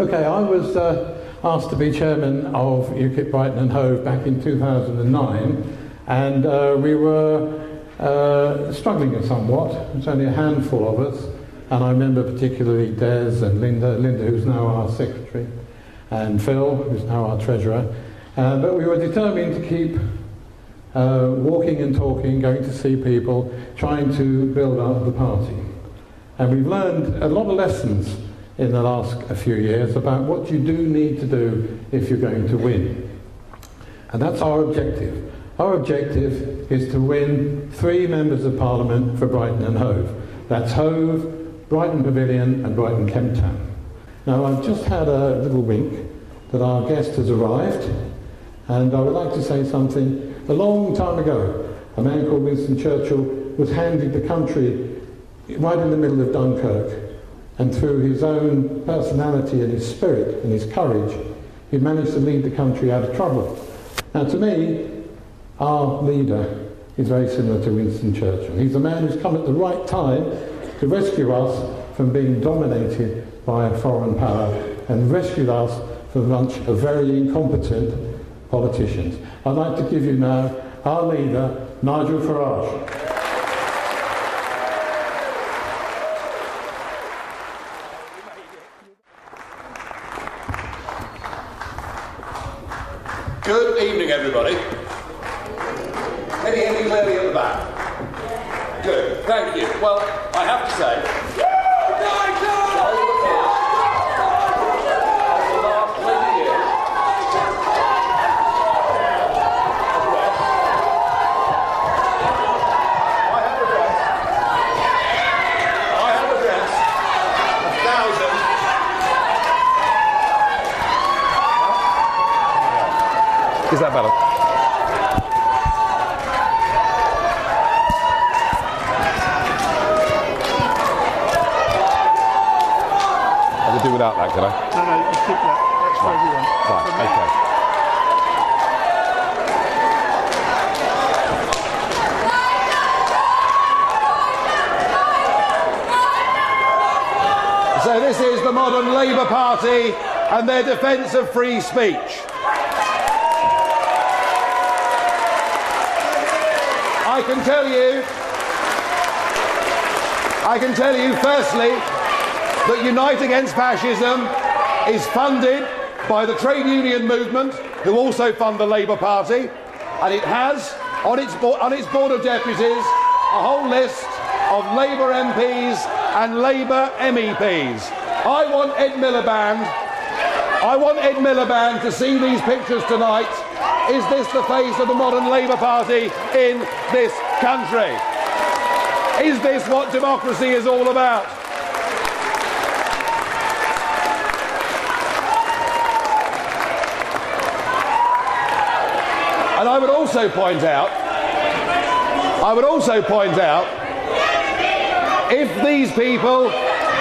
Okay, I was uh, asked to be chairman of UKIP Brighton and Hove back in 2009, and uh, we were uh, struggling somewhat. It's only a handful of us, and I remember particularly Des and Linda, Linda who's now our secretary, and Phil, who's now our treasurer. Uh, but we were determined to keep uh, walking and talking, going to see people, trying to build up the party. And we've learned a lot of lessons in the last few years about what you do need to do if you're going to win. And that's our objective. Our objective is to win three members of Parliament for Brighton and Hove. That's Hove, Brighton Pavilion and Brighton Kemp Town. Now I've just had a little wink that our guest has arrived and I would like to say something. A long time ago, a man called Winston Churchill was handed the country right in the middle of Dunkirk and through his own personality and his spirit and his courage, he managed to lead the country out of trouble. Now to me, our leader is very similar to Winston Churchill. He's a man who's come at the right time to rescue us from being dominated by a foreign power and rescued us from a bunch of very incompetent politicians. I'd like to give you now our leader, Nigel Farage. Good evening, everybody. Can you hear at the back? Good, thank you. Well, I have to say, over the last 20 years, I have addressed, I have addressed a thousand Is that better? I could do without that, could I? No, no, you keep that. That's for everyone. Right, okay. So this is the modern Labour Party and their defence of free speech. I can tell you, I can tell you firstly that Unite Against Fascism is funded by the trade union movement, who also fund the Labour Party, and it has on its, on its board of deputies a whole list of Labour MPs and Labour MEPs. I want Ed Miliband. I want Ed Miliband to see these pictures tonight. Is this the face of the modern Labour Party in this country? Is this what democracy is all about? And I would also point out, I would also point out, if these people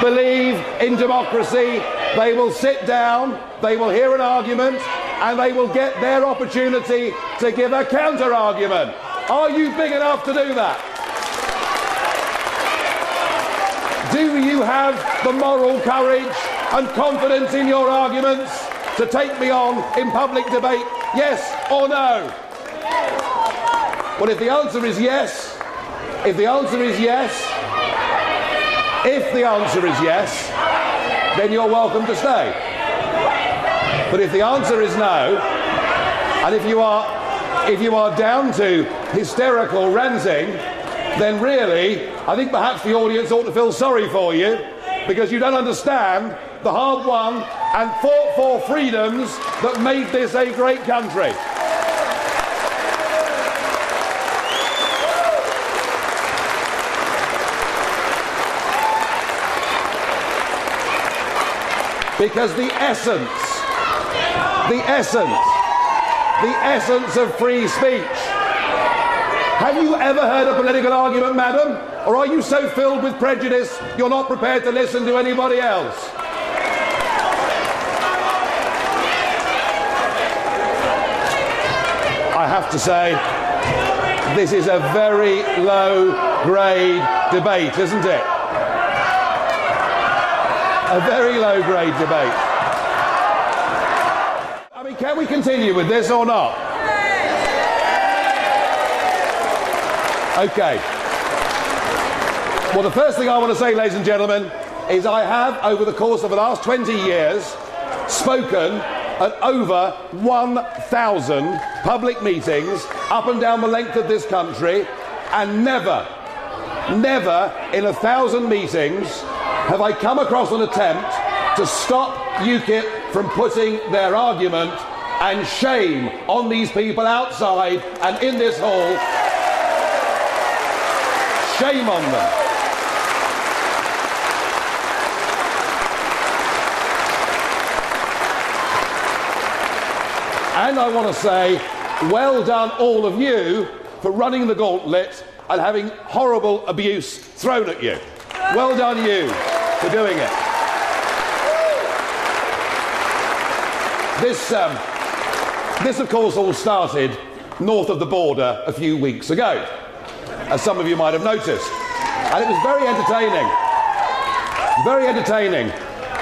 believe in democracy, they will sit down, they will hear an argument, and they will get their opportunity to give a counter argument. Are you big enough to do that? Do you have the moral courage and confidence in your arguments to take me on in public debate? Yes or no? Well, if the answer is yes, if the answer is yes, if the answer is yes, then you're welcome to stay. But if the answer is no, and if you are if you are down to hysterical ranting, then really, I think perhaps the audience ought to feel sorry for you because you don't understand the hard won and fought for freedoms that made this a great country. Because the essence, the essence, the essence of free speech. Have you ever heard a political argument, madam? Or are you so filled with prejudice you're not prepared to listen to anybody else? I have to say, this is a very low grade debate, isn't it? A very low grade debate. I mean, can we continue with this or not? Okay. Well, the first thing I want to say, ladies and gentlemen, is I have, over the course of the last 20 years, spoken at over 1,000 public meetings up and down the length of this country, and never, never in a thousand meetings have I come across an attempt to stop UKIP from putting their argument and shame on these people outside and in this hall. Shame on them. And I want to say, well done, all of you, for running the gauntlet and having horrible abuse thrown at you. Well done, you, for doing it. This, um, this, of course, all started north of the border a few weeks ago, as some of you might have noticed. And it was very entertaining. Very entertaining.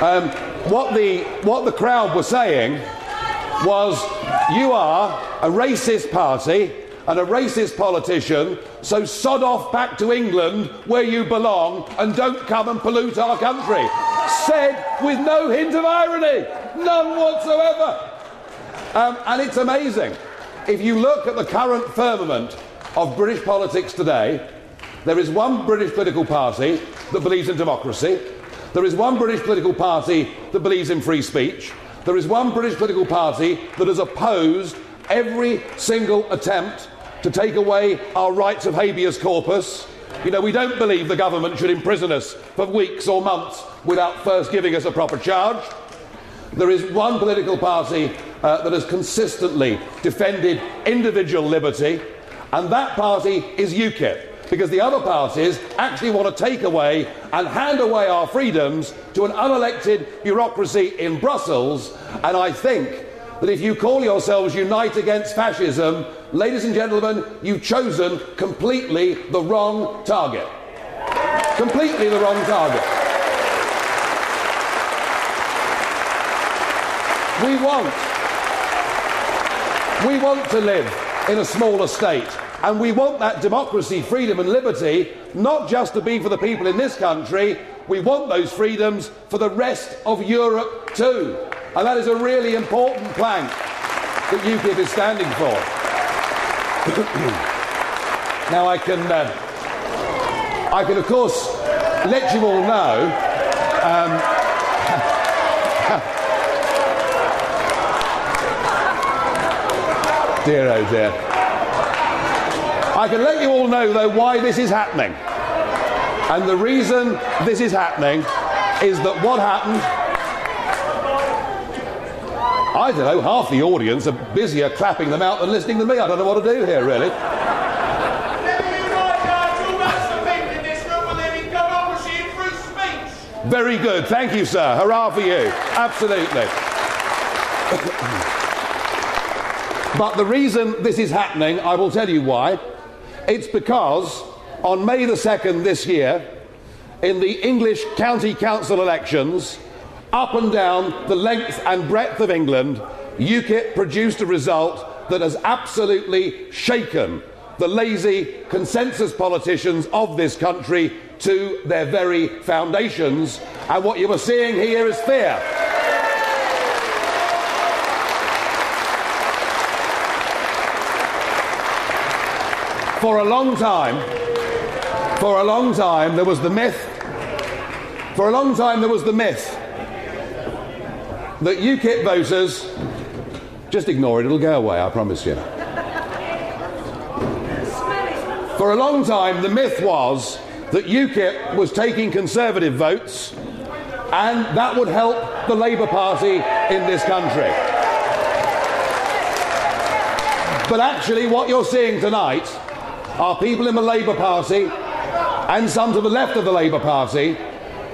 Um, what, the, what the crowd were saying was you are a racist party and a racist politician, so sod off back to England where you belong and don't come and pollute our country. Said with no hint of irony, none whatsoever. Um, and it's amazing. If you look at the current firmament of British politics today, there is one British political party that believes in democracy. There is one British political party that believes in free speech. There is one British political party that has opposed every single attempt to take away our rights of habeas corpus. You know, we don't believe the government should imprison us for weeks or months without first giving us a proper charge. There is one political party uh, that has consistently defended individual liberty, and that party is UKIP because the other parties actually want to take away and hand away our freedoms to an unelected bureaucracy in Brussels. And I think that if you call yourselves Unite Against Fascism, ladies and gentlemen, you've chosen completely the wrong target. Completely the wrong target. We want, we want to live in a smaller state. And we want that democracy, freedom, and liberty not just to be for the people in this country, we want those freedoms for the rest of Europe too. And that is a really important plank that UKIP is standing for. now, I can, uh, I can, of course, let you all know. Um, dear, oh dear. I can let you all know, though, why this is happening. And the reason this is happening is that what happened. I don't know, half the audience are busier clapping them out than listening to me. I don't know what to do here, really. Very good. Thank you, sir. Hurrah for you. Absolutely. but the reason this is happening, I will tell you why. It's because on May the 2nd this year, in the English County Council elections, up and down the length and breadth of England, UKIP produced a result that has absolutely shaken the lazy consensus politicians of this country to their very foundations. And what you are seeing here is fear. For a long time, for a long time, there was the myth, for a long time, there was the myth that UKIP voters, just ignore it, it'll go away, I promise you. For a long time, the myth was that UKIP was taking Conservative votes and that would help the Labour Party in this country. But actually, what you're seeing tonight are people in the Labour Party and some to the left of the Labour Party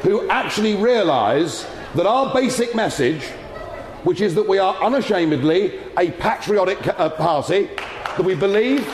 who actually realise that our basic message, which is that we are unashamedly a patriotic uh, party, that we believe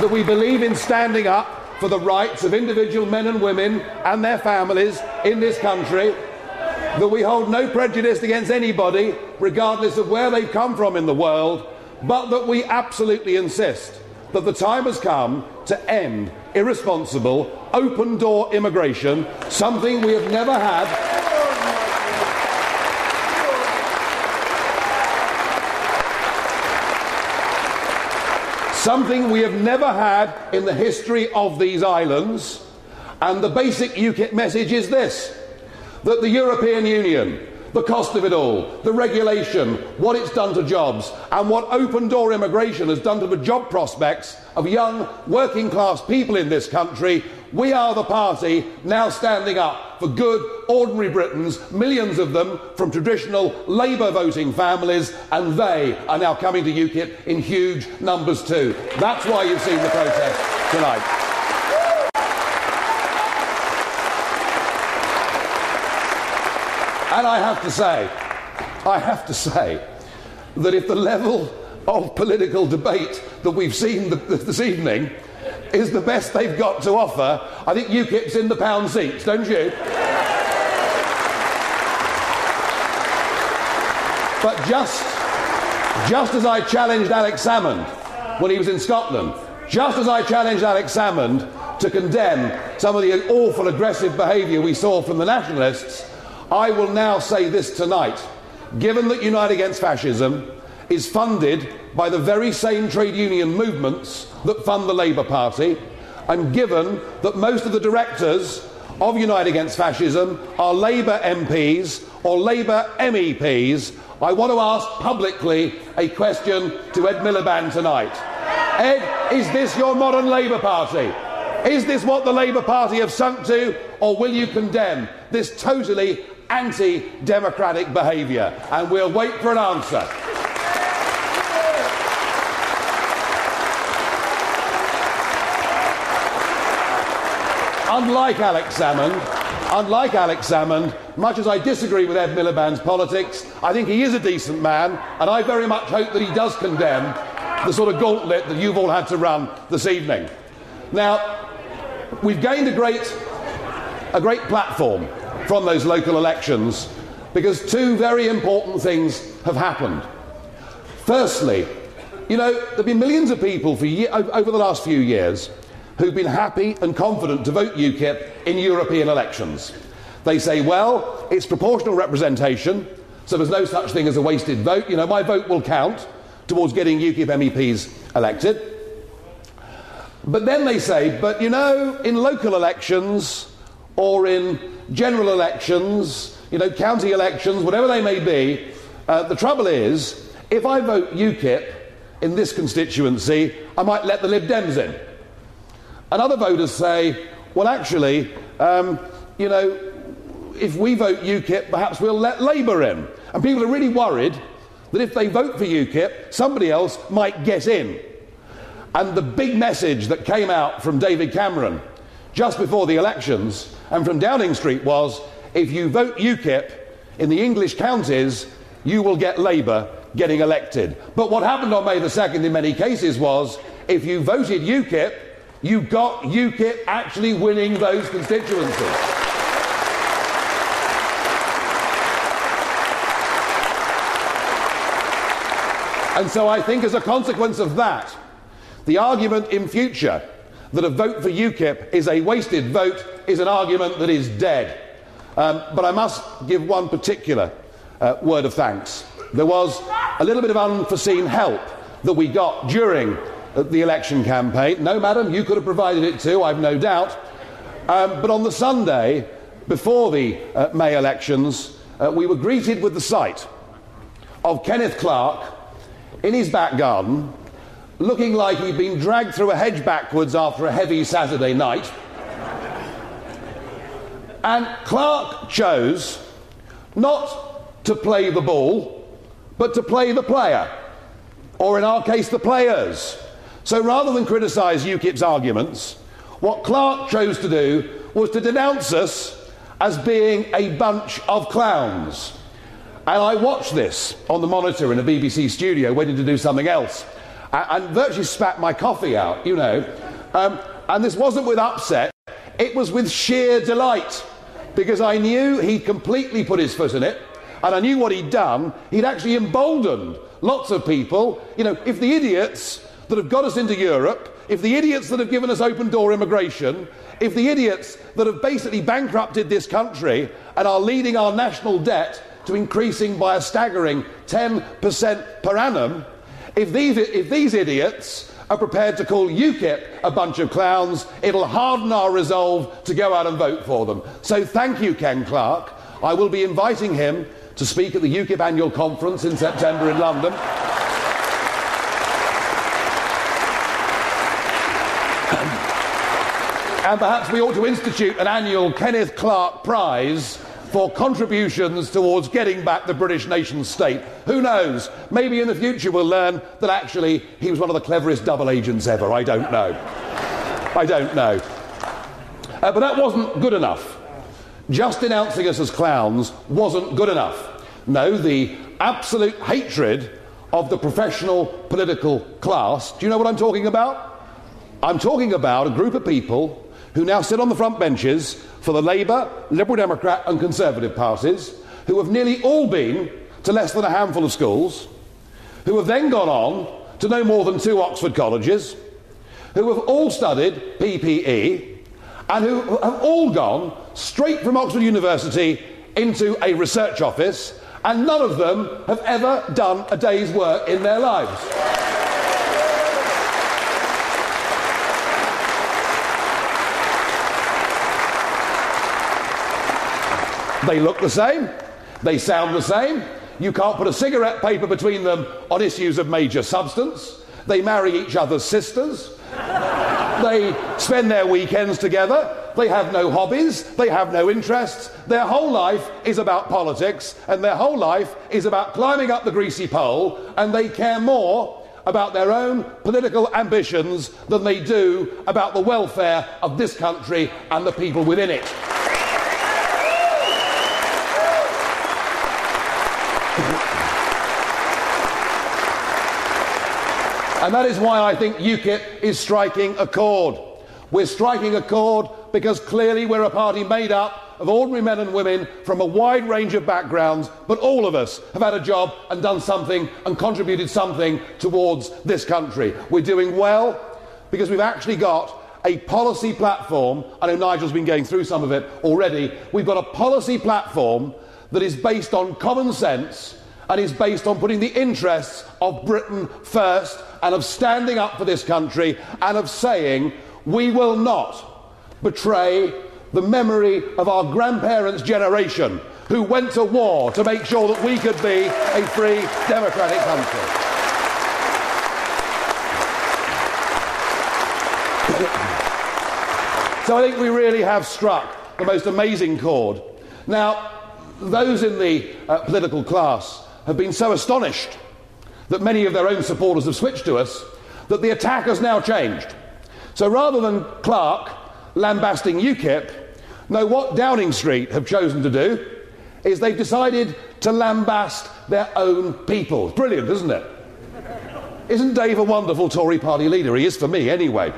that we believe in standing up for the rights of individual men and women and their families in this country, that we hold no prejudice against anybody, regardless of where they've come from in the world, but that we absolutely insist that the time has come to end irresponsible, open door immigration, something we have never had. Something we have never had in the history of these islands. And the basic UKIP message is this that the European Union, the cost of it all, the regulation, what it's done to jobs, and what open door immigration has done to the job prospects of young working class people in this country. We are the party now standing up for good, ordinary Britons, millions of them from traditional Labour voting families, and they are now coming to UKIP in huge numbers too. That's why you've seen the protest tonight. And I have to say, I have to say that if the level of political debate that we've seen th- th- this evening is the best they've got to offer, I think UKIP's in the pound seats, don't you? But just, just as I challenged Alex Salmond when he was in Scotland, just as I challenged Alex Salmond to condemn some of the awful aggressive behaviour we saw from the nationalists, I will now say this tonight. Given that Unite Against Fascism is funded by the very same trade union movements that fund the Labour Party, and given that most of the directors of Unite Against Fascism are Labour MPs or Labour MEPs, I want to ask publicly a question to Ed Miliband tonight. Ed, is this your modern Labour Party? Is this what the Labour Party have sunk to, or will you condemn this totally anti democratic behaviour? And we'll wait for an answer. Unlike Alex Salmond, unlike Alex Salmond, much as I disagree with Ed Miliband's politics, I think he is a decent man, and I very much hope that he does condemn the sort of gauntlet that you've all had to run this evening. Now, we've gained a great, a great platform from those local elections because two very important things have happened. Firstly, you know, there have been millions of people for ye- over the last few years who've been happy and confident to vote UKIP in European elections. They say, well, it's proportional representation, so there's no such thing as a wasted vote. You know, my vote will count towards getting UKIP MEPs elected. But then they say, but you know, in local elections or in general elections, you know, county elections, whatever they may be, uh, the trouble is, if I vote UKIP in this constituency, I might let the Lib Dems in. And other voters say, well, actually, um, you know, if we vote UKIP, perhaps we'll let Labour in. And people are really worried that if they vote for UKIP, somebody else might get in. And the big message that came out from David Cameron just before the elections and from Downing Street was if you vote UKIP in the English counties, you will get Labour getting elected. But what happened on May the 2nd in many cases was if you voted UKIP, you got UKIP actually winning those constituencies. And so I think, as a consequence of that, the argument in future that a vote for UKIP is a wasted vote is an argument that is dead. Um, but I must give one particular uh, word of thanks. There was a little bit of unforeseen help that we got during uh, the election campaign. No, madam, you could have provided it too, I've no doubt. Um, but on the Sunday before the uh, May elections, uh, we were greeted with the sight of Kenneth Clarke in his back garden, looking like he'd been dragged through a hedge backwards after a heavy Saturday night. And Clarke chose not to play the ball, but to play the player, or in our case, the players. So rather than criticise UKIP's arguments, what Clarke chose to do was to denounce us as being a bunch of clowns. And I watched this on the monitor in a BBC studio, waiting to do something else, and, virtually spat my coffee out, you know. Um, And this wasn't with upset, it was with sheer delight because I knew he'd completely put his foot in it and I knew what he'd done. He'd actually emboldened lots of people. You know, if the idiots that have got us into Europe, if the idiots that have given us open door immigration, if the idiots that have basically bankrupted this country and are leading our national debt to increasing by a staggering 10% per annum, if these, if these idiots are prepared to call UKIP a bunch of clowns, it'll harden our resolve to go out and vote for them. So thank you, Ken Clarke. I will be inviting him to speak at the UKIP annual conference in September in London. and perhaps we ought to institute an annual Kenneth Clarke Prize for contributions towards getting back the British nation state. Who knows? Maybe in the future we'll learn that actually he was one of the cleverest double agents ever. I don't know. I don't know. Uh, but that wasn't good enough. Just denouncing us as clowns wasn't good enough. No, the absolute hatred of the professional political class. Do you know what I'm talking about? I'm talking about a group of people who now sit on the front benches for the Labour, Liberal Democrat, and Conservative parties, who have nearly all been to less than a handful of schools, who have then gone on to no more than two Oxford colleges, who have all studied PPE, and who have all gone straight from Oxford University into a research office, and none of them have ever done a day's work in their lives. They look the same, they sound the same. You can't put a cigarette paper between them on issues of major substance. They marry each other's sisters. they spend their weekends together. They have no hobbies. They have no interests. Their whole life is about politics, and their whole life is about climbing up the greasy pole, and they care more about their own political ambitions than they do about the welfare of this country and the people within it. And that is why I think UKIP is striking a chord. We're striking a chord because clearly we're a party made up of ordinary men and women from a wide range of backgrounds, but all of us have had a job and done something and contributed something towards this country. We're doing well because we've actually got a policy platform. I know Nigel's been going through some of it already. We've got a policy platform that is based on common sense and is based on putting the interests of Britain first and of standing up for this country and of saying we will not betray the memory of our grandparents' generation who went to war to make sure that we could be a free democratic country. So I think we really have struck the most amazing chord. Now, those in the uh, political class have been so astonished that many of their own supporters have switched to us that the attack has now changed. So rather than Clarke lambasting UKIP, no, what Downing Street have chosen to do is they've decided to lambast their own people. Brilliant, isn't it? Isn't Dave a wonderful Tory party leader? He is for me, anyway.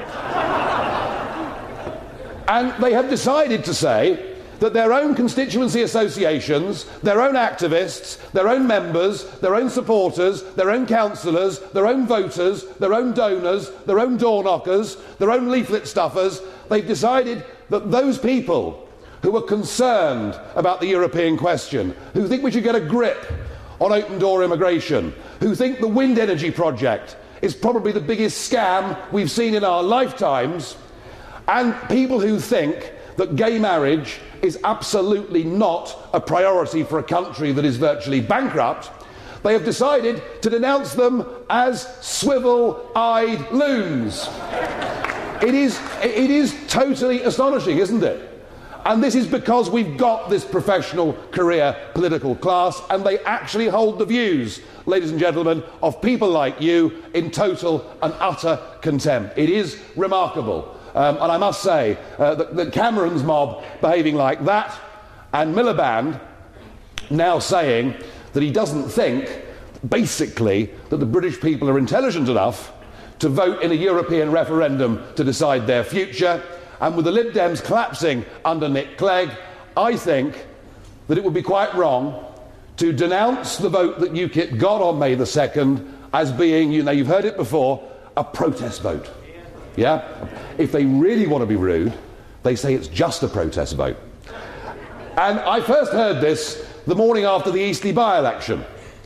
and they have decided to say that their own constituency associations, their own activists, their own members, their own supporters, their own councillors, their own voters, their own donors, their own door knockers, their own leaflet stuffers, they've decided that those people who are concerned about the European question, who think we should get a grip on open door immigration, who think the wind energy project is probably the biggest scam we've seen in our lifetimes, and people who think that gay marriage is absolutely not a priority for a country that is virtually bankrupt, they have decided to denounce them as swivel eyed loons. It is, it is totally astonishing, isn't it? And this is because we've got this professional career political class, and they actually hold the views, ladies and gentlemen, of people like you in total and utter contempt. It is remarkable. Um, and I must say uh, that, that Cameron's mob behaving like that, and Miliband now saying that he doesn't think, basically, that the British people are intelligent enough to vote in a European referendum to decide their future. And with the Lib Dems collapsing under Nick Clegg, I think that it would be quite wrong to denounce the vote that UKIP got on May the 2nd as being, you know, you've heard it before, a protest vote. Yeah? If they really want to be rude, they say it's just a protest vote. And I first heard this the morning after the Eastleigh by election.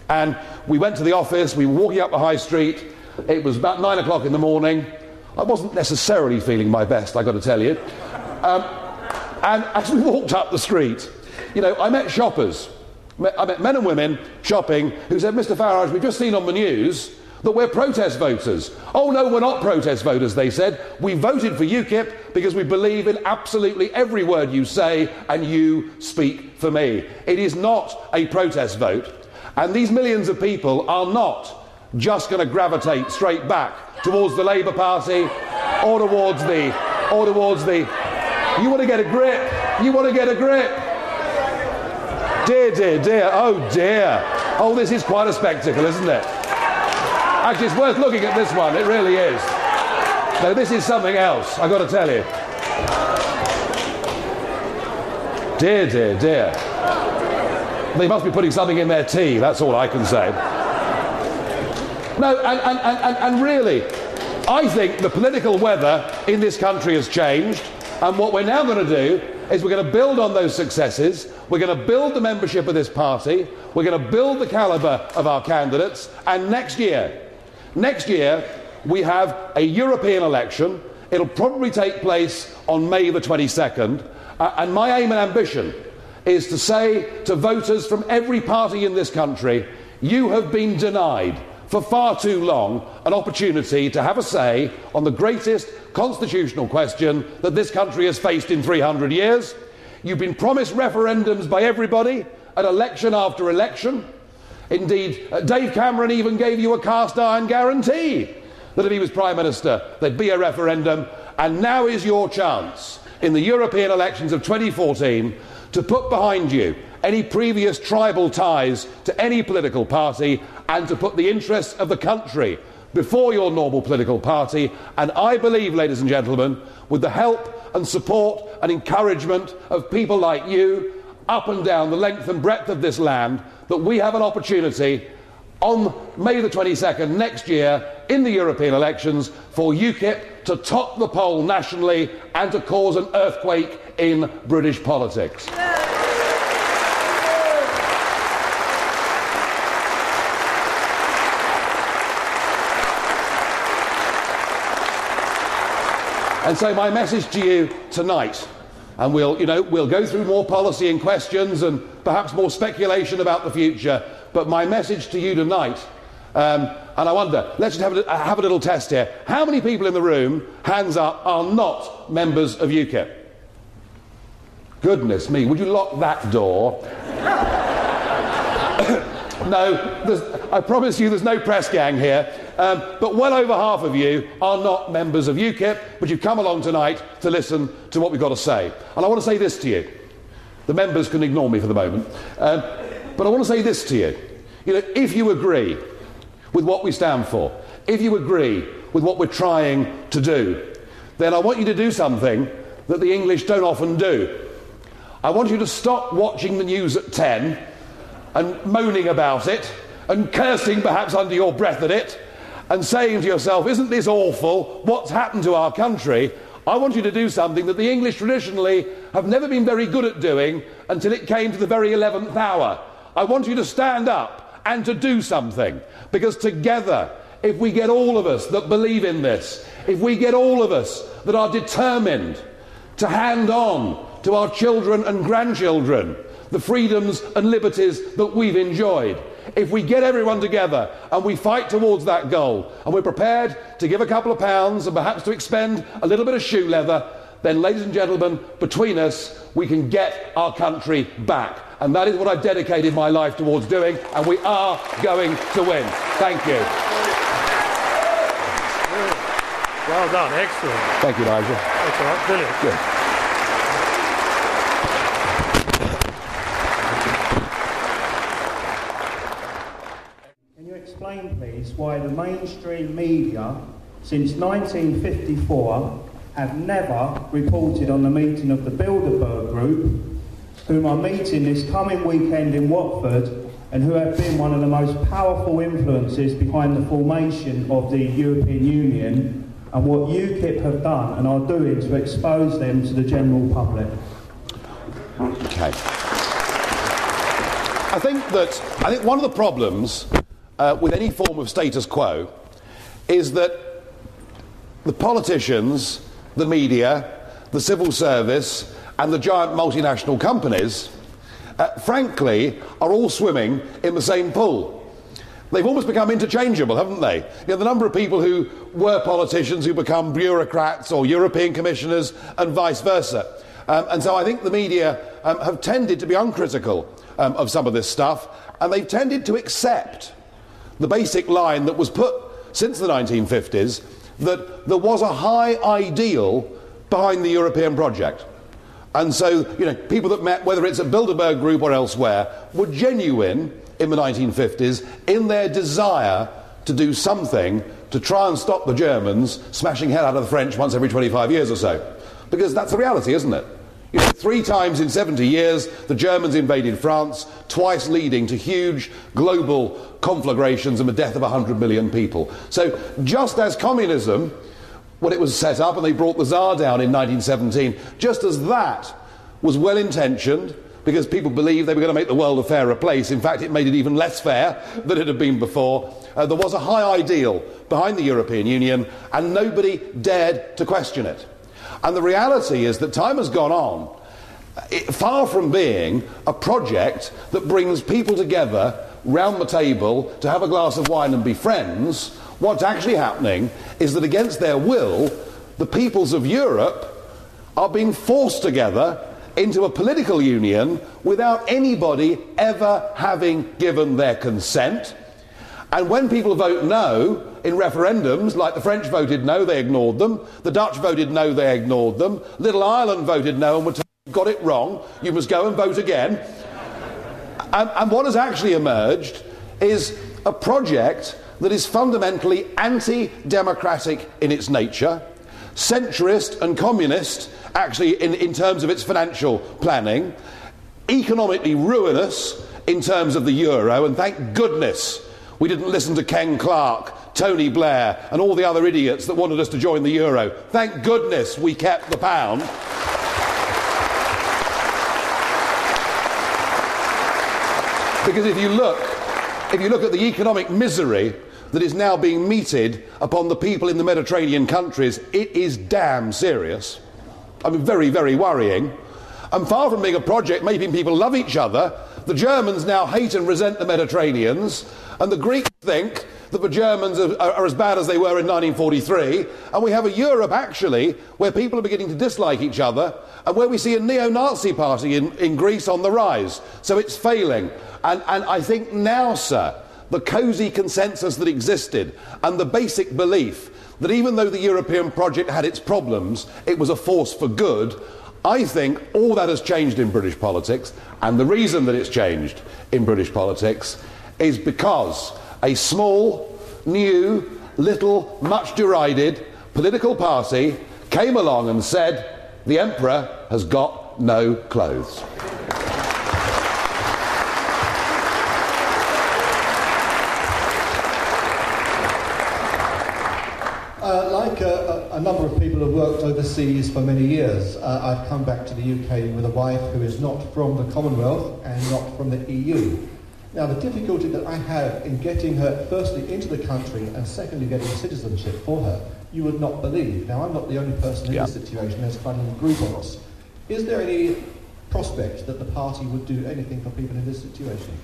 And we went to the office, we were walking up the high street. It was about nine o'clock in the morning. I wasn't necessarily feeling my best, I've got to tell you. Um, and as we walked up the street, you know, I met shoppers. I met men and women shopping who said, Mr. Farage, we've just seen on the news that we're protest voters. Oh, no, we're not protest voters, they said. We voted for UKIP because we believe in absolutely every word you say and you speak for me. It is not a protest vote. And these millions of people are not just going to gravitate straight back towards the Labour Party or towards the, or towards the. You want to get a grip. You want to get a grip. Dear, dear, dear. Oh, dear. Oh, this is quite a spectacle, isn't it? Actually, it's worth looking at this one. It really is. No, this is something else, I've got to tell you. Dear, dear, dear. They must be putting something in their tea, that's all I can say. No, and, and, and, and really, I think the political weather in this country has changed, and what we're now going to do is we're going to build on those successes. We're going to build the membership of this party. We're going to build the calibre of our candidates. And next year, Next year, we have a European election. It'll probably take place on May the 22nd. Uh, and my aim and ambition is to say to voters from every party in this country, you have been denied for far too long an opportunity to have a say on the greatest constitutional question that this country has faced in 300 years. You've been promised referendums by everybody at election after election. Indeed, uh, Dave Cameron even gave you a cast iron guarantee that if he was Prime Minister, there'd be a referendum. And now is your chance in the European elections of 2014 to put behind you any previous tribal ties to any political party and to put the interests of the country before your normal political party. And I believe, ladies and gentlemen, with the help and support and encouragement of people like you up and down the length and breadth of this land, that we have an opportunity on May the 22nd next year in the European elections for UKIP to top the poll nationally and to cause an earthquake in British politics. And so, my message to you tonight and we'll, you know, we'll go through more policy and questions and perhaps more speculation about the future. But my message to you tonight, um, and I wonder, let's just have a, have a little test here. How many people in the room, hands up, are not members of UKIP? Goodness me, would you lock that door? no, I promise you there's no press gang here. Um, but well over half of you are not members of UKIP, but you've come along tonight to listen to what we've got to say. And I want to say this to you. The members can ignore me for the moment. Um, but I want to say this to you. You know, if you agree with what we stand for, if you agree with what we're trying to do, then I want you to do something that the English don't often do. I want you to stop watching the news at 10 and moaning about it and cursing perhaps under your breath at it and saying to yourself, Isn't this awful? What's happened to our country? I want you to do something that the English traditionally have never been very good at doing until it came to the very 11th hour. I want you to stand up and to do something because together, if we get all of us that believe in this, if we get all of us that are determined to hand on to our children and grandchildren the freedoms and liberties that we've enjoyed, if we get everyone together and we fight towards that goal and we're prepared to give a couple of pounds and perhaps to expend a little bit of shoe leather, then, ladies and gentlemen, between us, we can get our country back. And that is what I've dedicated my life towards doing, and we are going to win. Thank you. Well done, excellent. Thank you, Nigel. That's all right, brilliant. Good. Why the mainstream media since 1954 have never reported on the meeting of the Bilderberg Group, whom are meeting this coming weekend in Watford and who have been one of the most powerful influences behind the formation of the European Union and what UKIP have done and are doing to expose them to the general public. Okay. I think that I think one of the problems uh, with any form of status quo is that the politicians, the media, the civil service, and the giant multinational companies, uh, frankly, are all swimming in the same pool. They've almost become interchangeable, haven't they? You know, the number of people who were politicians who become bureaucrats or European commissioners and vice versa. Um, and so I think the media um, have tended to be uncritical um, of some of this stuff, and they've tended to accept the basic line that was put since the 1950s that there was a high ideal behind the European project. And so, you know, people that met, whether it's at Bilderberg Group or elsewhere, were genuine in the 1950s in their desire to do something to try and stop the Germans smashing hell out of the French once every 25 years or so. Because that's the reality, isn't it? You know, three times in 70 years, the Germans invaded France, twice leading to huge global conflagrations and the death of 100 million people. So, just as communism, when it was set up and they brought the Tsar down in 1917, just as that was well intentioned, because people believed they were going to make the world a fairer place. In fact, it made it even less fair than it had been before. Uh, there was a high ideal behind the European Union, and nobody dared to question it. And the reality is that time has gone on. It, far from being a project that brings people together round the table to have a glass of wine and be friends, what's actually happening is that against their will, the peoples of Europe are being forced together into a political union without anybody ever having given their consent. And when people vote no, in referendums, like the French voted no, they ignored them. The Dutch voted no, they ignored them. Little Ireland voted no and were told, got it wrong, you must go and vote again. And, and what has actually emerged is a project that is fundamentally anti democratic in its nature, centrist and communist, actually, in, in terms of its financial planning, economically ruinous in terms of the euro, and thank goodness we didn't listen to Ken Clarke Tony Blair, and all the other idiots that wanted us to join the euro. Thank goodness we kept the pound. Because if you look, if you look at the economic misery that is now being meted upon the people in the Mediterranean countries, it is damn serious. I mean, very, very worrying. And far from being a project making people love each other, the Germans now hate and resent the Mediterraneans, and the Greeks think that the Germans are, are, are, as bad as they were in 1943, and we have a Europe actually where people are beginning to dislike each other, and where we see a neo Nazi party in, in Greece on the rise. So it's failing. And, and I think now, sir, the cosy consensus that existed and the basic belief that even though the European project had its problems, it was a force for good. I think all that has changed in British politics, and the reason that it's changed in British politics is because a small, new, little, much derided political party came along and said, The Emperor has got no clothes. Uh, like uh, a, a, number of people who have worked overseas for many years, uh, I've come back to the UK with a wife who is not from the Commonwealth and not from the EU. Now, the difficulty that I have in getting her, firstly, into the country and secondly, getting citizenship for her, you would not believe. Now, I'm not the only person in yeah. this situation. There's quite a group of us. Is there any prospect that the party would do anything for people in this situation?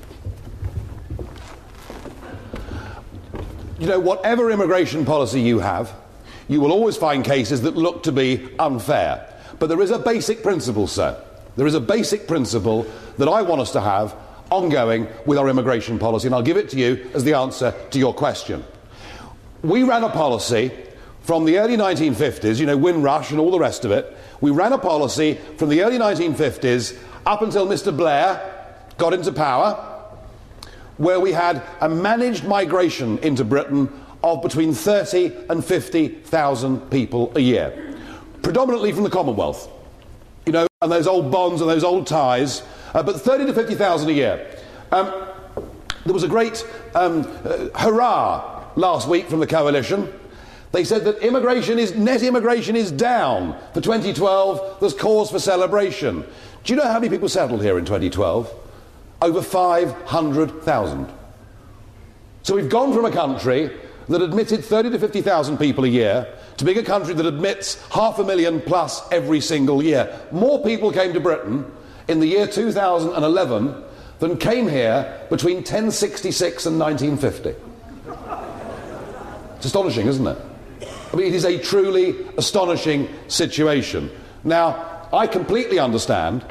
You know, whatever immigration policy you have, you will always find cases that look to be unfair. But there is a basic principle, sir. There is a basic principle that I want us to have ongoing with our immigration policy, and I'll give it to you as the answer to your question. We ran a policy from the early 1950s, you know, Windrush and all the rest of it. We ran a policy from the early 1950s up until Mr. Blair got into power, where we had a managed migration into Britain of between 30 and 50,000 people a year, predominantly from the Commonwealth. You know, and those old bonds and those old ties, uh, but 30 to 50,000 a year. Um, there was a great um, uh, hurrah last week from the coalition. They said that immigration is net immigration is down for 2012. There's cause for celebration. Do you know how many people settled here in 2012? Over 500,000. So we've gone from a country that admitted 30 to 50,000 people a year to being a country that admits half a million plus every single year. More people came to Britain in the year 2011 than came here between 1066 and 1950. It's astonishing, isn't it? I mean, it is a truly astonishing situation. Now, I completely understand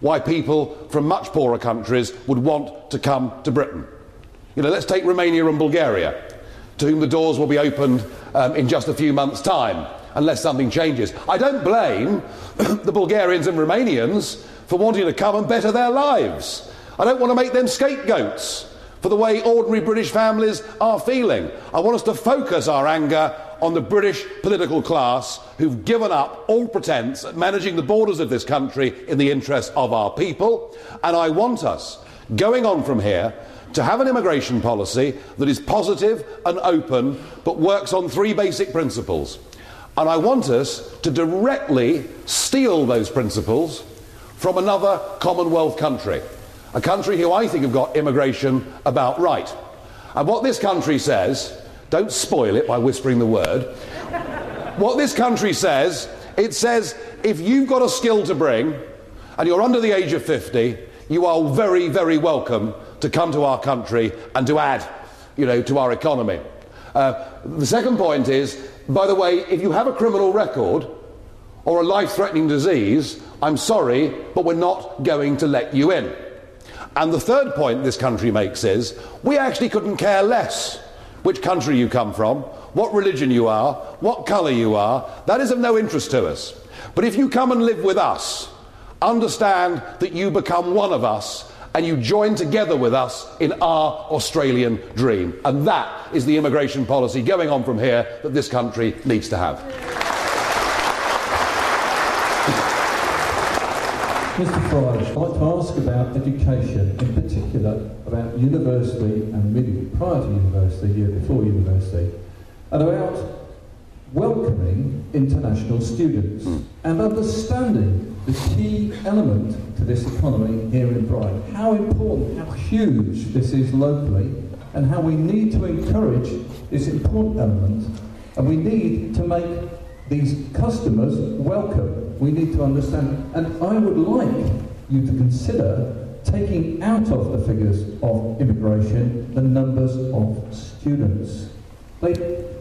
why people from much poorer countries would want to come to Britain. You know, let's take Romania and Bulgaria, to whom the doors will be opened um, in just a few months' time, unless something changes. I don't blame the Bulgarians and Romanians for wanting to come and better their lives. I don't want to make them scapegoats for the way ordinary British families are feeling. I want us to focus our anger on the British political class who've given up all pretense at managing the borders of this country in the interests of our people. And I want us, going on from here, to have an immigration policy that is positive and open but works on three basic principles. And I want us to directly steal those principles from another Commonwealth country, a country who I think have got immigration about right. And what this country says, don't spoil it by whispering the word. what this country says, it says if you've got a skill to bring and you're under the age of 50, you are very, very welcome to come to our country and to add, you know, to our economy. Uh, the second point is, by the way, if you have a criminal record or a life threatening disease, I'm sorry, but we're not going to let you in. And the third point this country makes is we actually couldn't care less which country you come from, what religion you are, what colour you are. That is of no interest to us. But if you come and live with us, understand that you become one of us and you join together with us in our Australian dream. And that is the immigration policy going on from here that this country needs to have. Mr Farage, I'd like to ask about education, in particular about university and maybe prior to university, year before university, and about welcoming international students hmm. and understanding the key element to this economy here in Brighton. How important, how huge this is locally, and how we need to encourage this important element, and we need to make these customers welcome. We need to understand, and I would like you to consider taking out of the figures of immigration the numbers of students. They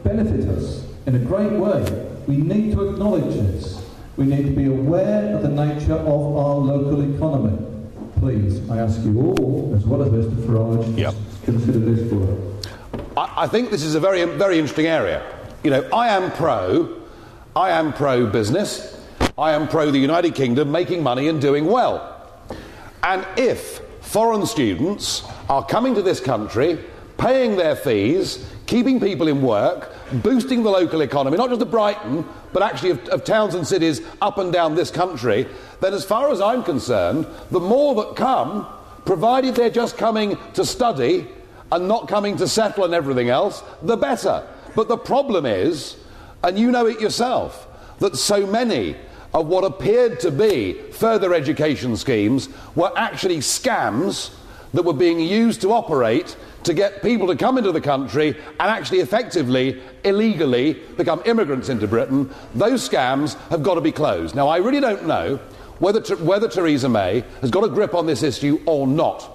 benefit us in a great way. We need to acknowledge this. We need to be aware of the nature of our local economy. Please, I ask you all, as well as Mr Farage, Yep. consider this work. I, I think this is a very, very interesting area. You know, I am pro, I am pro business, I am pro the United Kingdom making money and doing well. And if foreign students are coming to this country, paying their fees, keeping people in work, boosting the local economy, not just of Brighton, but actually of, of towns and cities up and down this country, then as far as I'm concerned, the more that come, provided they're just coming to study and not coming to settle and everything else, the better. But the problem is, and you know it yourself, that so many of what appeared to be further education schemes were actually scams that were being used to operate to get people to come into the country and actually effectively, illegally become immigrants into Britain. Those scams have got to be closed. Now, I really don't know whether, whether Theresa May has got a grip on this issue or not.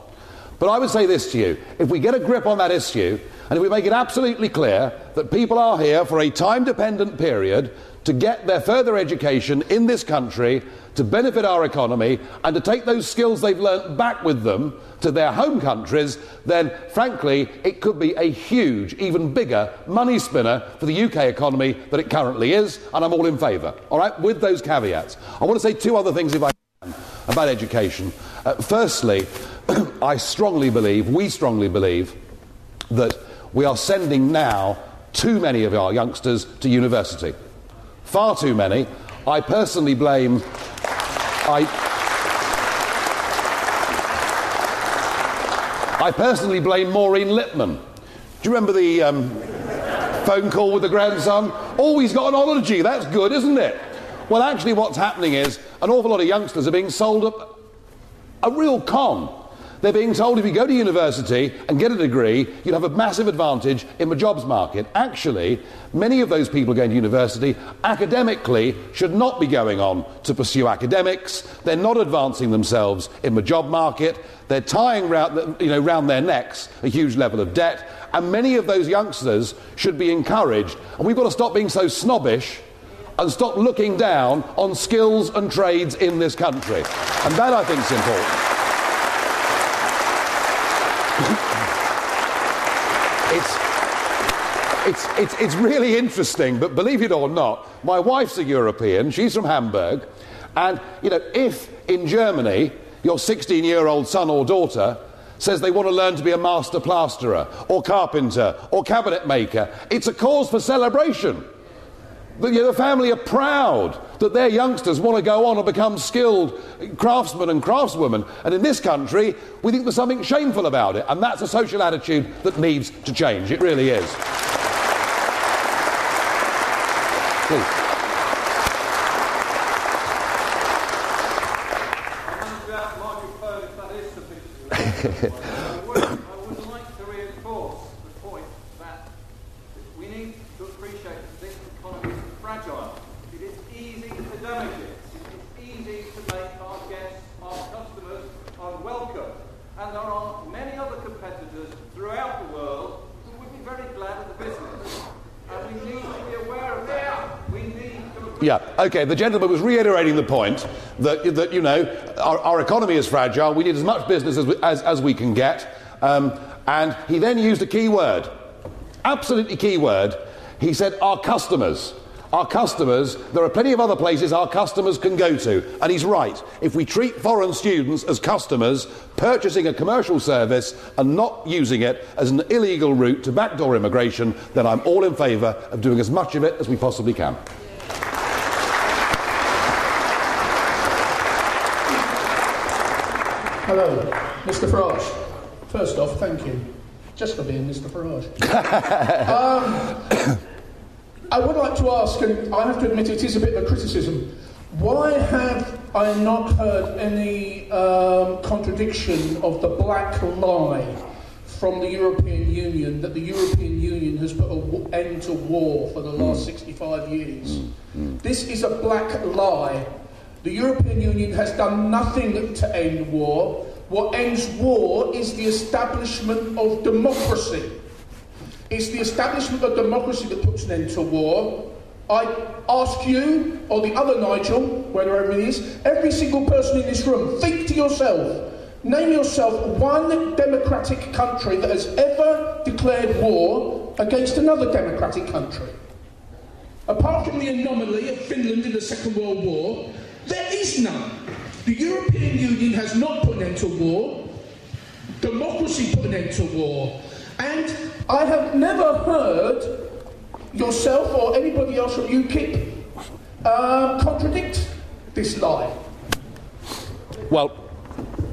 But I would say this to you if we get a grip on that issue, and if we make it absolutely clear that people are here for a time dependent period to get their further education in this country, to benefit our economy, and to take those skills they've learnt back with them to their home countries, then frankly, it could be a huge, even bigger money spinner for the UK economy than it currently is, and I'm all in favour. All right, with those caveats. I want to say two other things, if I can, about education. Uh, firstly, I strongly believe, we strongly believe, that we are sending now too many of our youngsters to university. Far too many. I personally blame. I, I personally blame Maureen Lipman. Do you remember the um, phone call with the grandson? Oh, he's got an ology. That's good, isn't it? Well, actually, what's happening is an awful lot of youngsters are being sold up a real con. They're being told if you go to university and get a degree, you'll have a massive advantage in the jobs market. Actually, many of those people going to university academically should not be going on to pursue academics. They're not advancing themselves in the job market. They're tying round, you know, round their necks a huge level of debt. And many of those youngsters should be encouraged. And we've got to stop being so snobbish and stop looking down on skills and trades in this country. And that I think is important. it's, it's, it's, it's really interesting, but believe it or not, my wife's a European, she's from Hamburg, and you know, if in Germany your 16 year old son or daughter says they want to learn to be a master plasterer or carpenter or cabinet maker, it's a cause for celebration. The, the family are proud that their youngsters want to go on and become skilled craftsmen and craftswomen. And in this country, we think there's something shameful about it. And that's a social attitude that needs to change. It really is. Please. I would, I would like to reinforce the point that we need to appreciate that this economy is fragile. It is easy to damage it. It is easy to make our guests, our customers, unwelcome. And there are many other competitors throughout the world who would be very glad of the business. And we need to be aware of that. We need to Yeah, okay, the gentleman was reiterating the point that, that you know, our, our economy is fragile, we need as much business as we, as, as we can get. Um, and he then used a key word, absolutely key word. He said, our customers. Our customers, there are plenty of other places our customers can go to. And he's right. If we treat foreign students as customers, purchasing a commercial service and not using it as an illegal route to backdoor immigration, then I'm all in favour of doing as much of it as we possibly can. Hello, Mr. Farage. First off, thank you. Just for being Mr. Farage. um, I would like to ask, and I have to admit it is a bit of a criticism, why have I not heard any um, contradiction of the black lie from the European Union that the European Union has put an end to war for the last 65 years? This is a black lie. The European Union has done nothing to end war. What ends war is the establishment of democracy. It's the establishment of democracy that puts an end to war. I ask you, or the other Nigel, wherever it is, every single person in this room, think to yourself, name yourself one democratic country that has ever declared war against another democratic country. Apart from the anomaly of Finland in the Second World War, there is none. The European Union has not put an end to war. Democracy put an end to war. And I have never heard yourself or anybody else from UKIP um, contradict this lie. Well,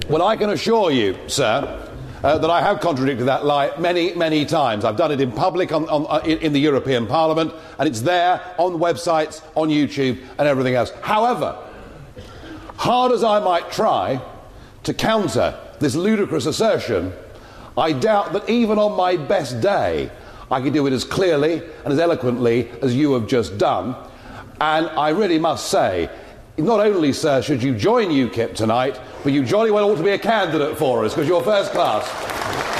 well, I can assure you, sir, uh, that I have contradicted that lie many, many times. I've done it in public on, on, uh, in, in the European Parliament, and it's there on websites, on YouTube, and everything else. However, hard as I might try to counter this ludicrous assertion, I doubt that even on my best day I could do it as clearly and as eloquently as you have just done. And I really must say, not only, sir, should you join UKIP tonight, but you jolly well ought to be a candidate for us because you're first class.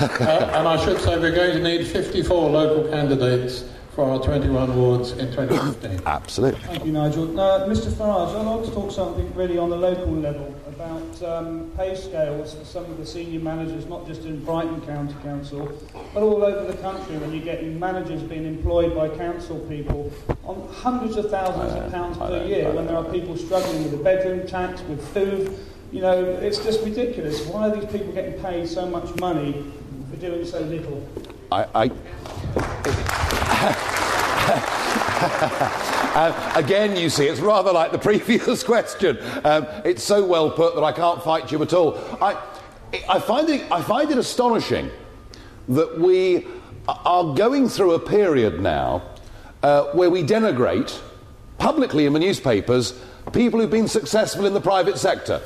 Uh, and I should say we're going to need 54 local candidates for our 21 wards in 2015. Absolutely. Thank you, Nigel. Uh, Mr Farage, I'd like to talk something really on the local level about um, pay scales for some of the senior managers, not just in Brighton County Council, but all over the country when you're getting managers being employed by council people on hundreds of thousands of pounds per year when there are people struggling with the bedroom tax, with food, You know, it's just ridiculous. Why are these people getting paid so much money for doing so little? I, I Um, again, you see, it's rather like the previous question. Um, it's so well put that I can't fight you at all. I, I, find it, I find it astonishing that we are going through a period now uh, where we denigrate publicly in the newspapers people who've been successful in the private sector.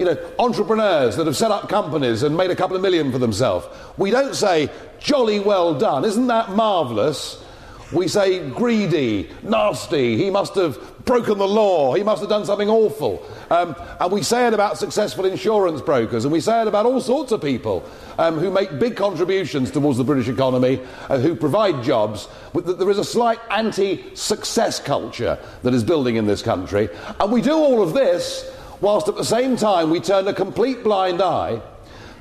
You know, entrepreneurs that have set up companies and made a couple of million for themselves. We don't say, jolly well done, isn't that marvellous? We say greedy, nasty, he must have broken the law, he must have done something awful. Um, and we say it about successful insurance brokers, and we say it about all sorts of people um, who make big contributions towards the British economy, uh, who provide jobs. That there is a slight anti success culture that is building in this country. And we do all of this whilst at the same time we turn a complete blind eye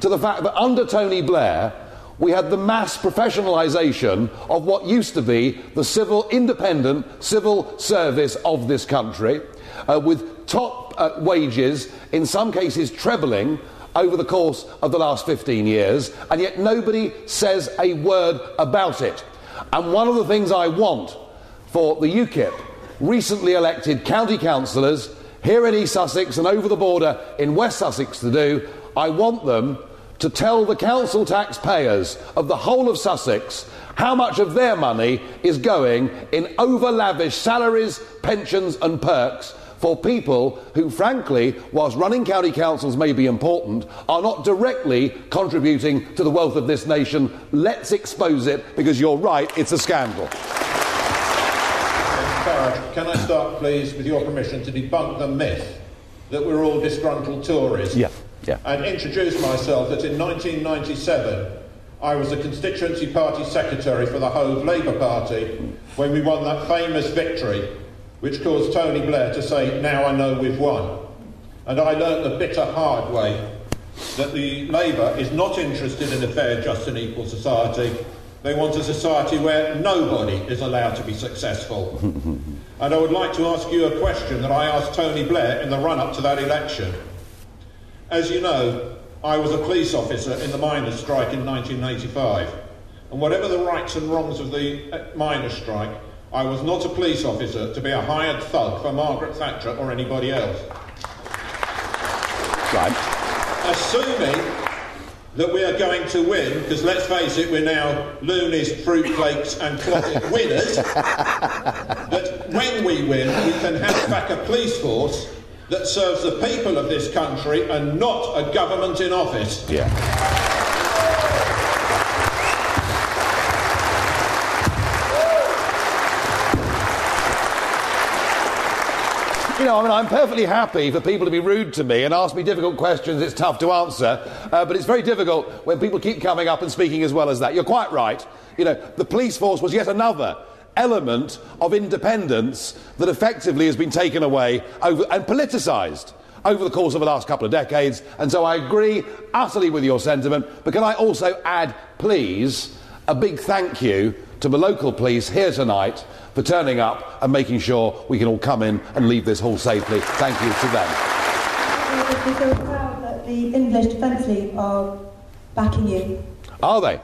to the fact that under Tony Blair, we had the mass professionalisation of what used to be the civil, independent civil service of this country, uh, with top uh, wages, in some cases trebling, over the course of the last 15 years, and yet nobody says a word about it. And one of the things I want for the UKIP recently elected county councillors here in East Sussex and over the border in West Sussex to do, I want them to tell the council taxpayers of the whole of Sussex how much of their money is going in over lavish salaries, pensions, and perks for people who, frankly, whilst running county councils may be important, are not directly contributing to the wealth of this nation. Let's expose it because you're right, it's a scandal. Farage, can I start, please, with your permission, to debunk the myth that we're all disgruntled Tories? Yeah. Yeah. and introduce myself that in 1997 I was the constituency party secretary for the Hove Labour Party when we won that famous victory which caused Tony Blair to say, Now I know we've won. And I learnt the bitter hard way that the Labour is not interested in a fair, just, and equal society. They want a society where nobody is allowed to be successful. and I would like to ask you a question that I asked Tony Blair in the run up to that election. As you know, I was a police officer in the miners' strike in 1985. And whatever the rights and wrongs of the uh, miners' strike, I was not a police officer to be a hired thug for Margaret Thatcher or anybody else. Right. Assuming that we are going to win, because let's face it, we're now loonies, fruitcakes, and closet winners, that when we win, we can have back a police force that serves the people of this country and not a government in office. Yeah. Know, I mean, I'm perfectly happy for people to be rude to me and ask me difficult questions it's tough to answer, uh, but it's very difficult when people keep coming up and speaking as well as that. You're quite right. You know, the police force was yet another element of independence that effectively has been taken away over, and politicised over the course of the last couple of decades. And so I agree utterly with your sentiment. But can I also add, please, a big thank you to the local police here tonight for turning up and making sure we can all come in and leave this hall safely. Thank you to them. We're so proud that the English Defence League are backing you. Are they?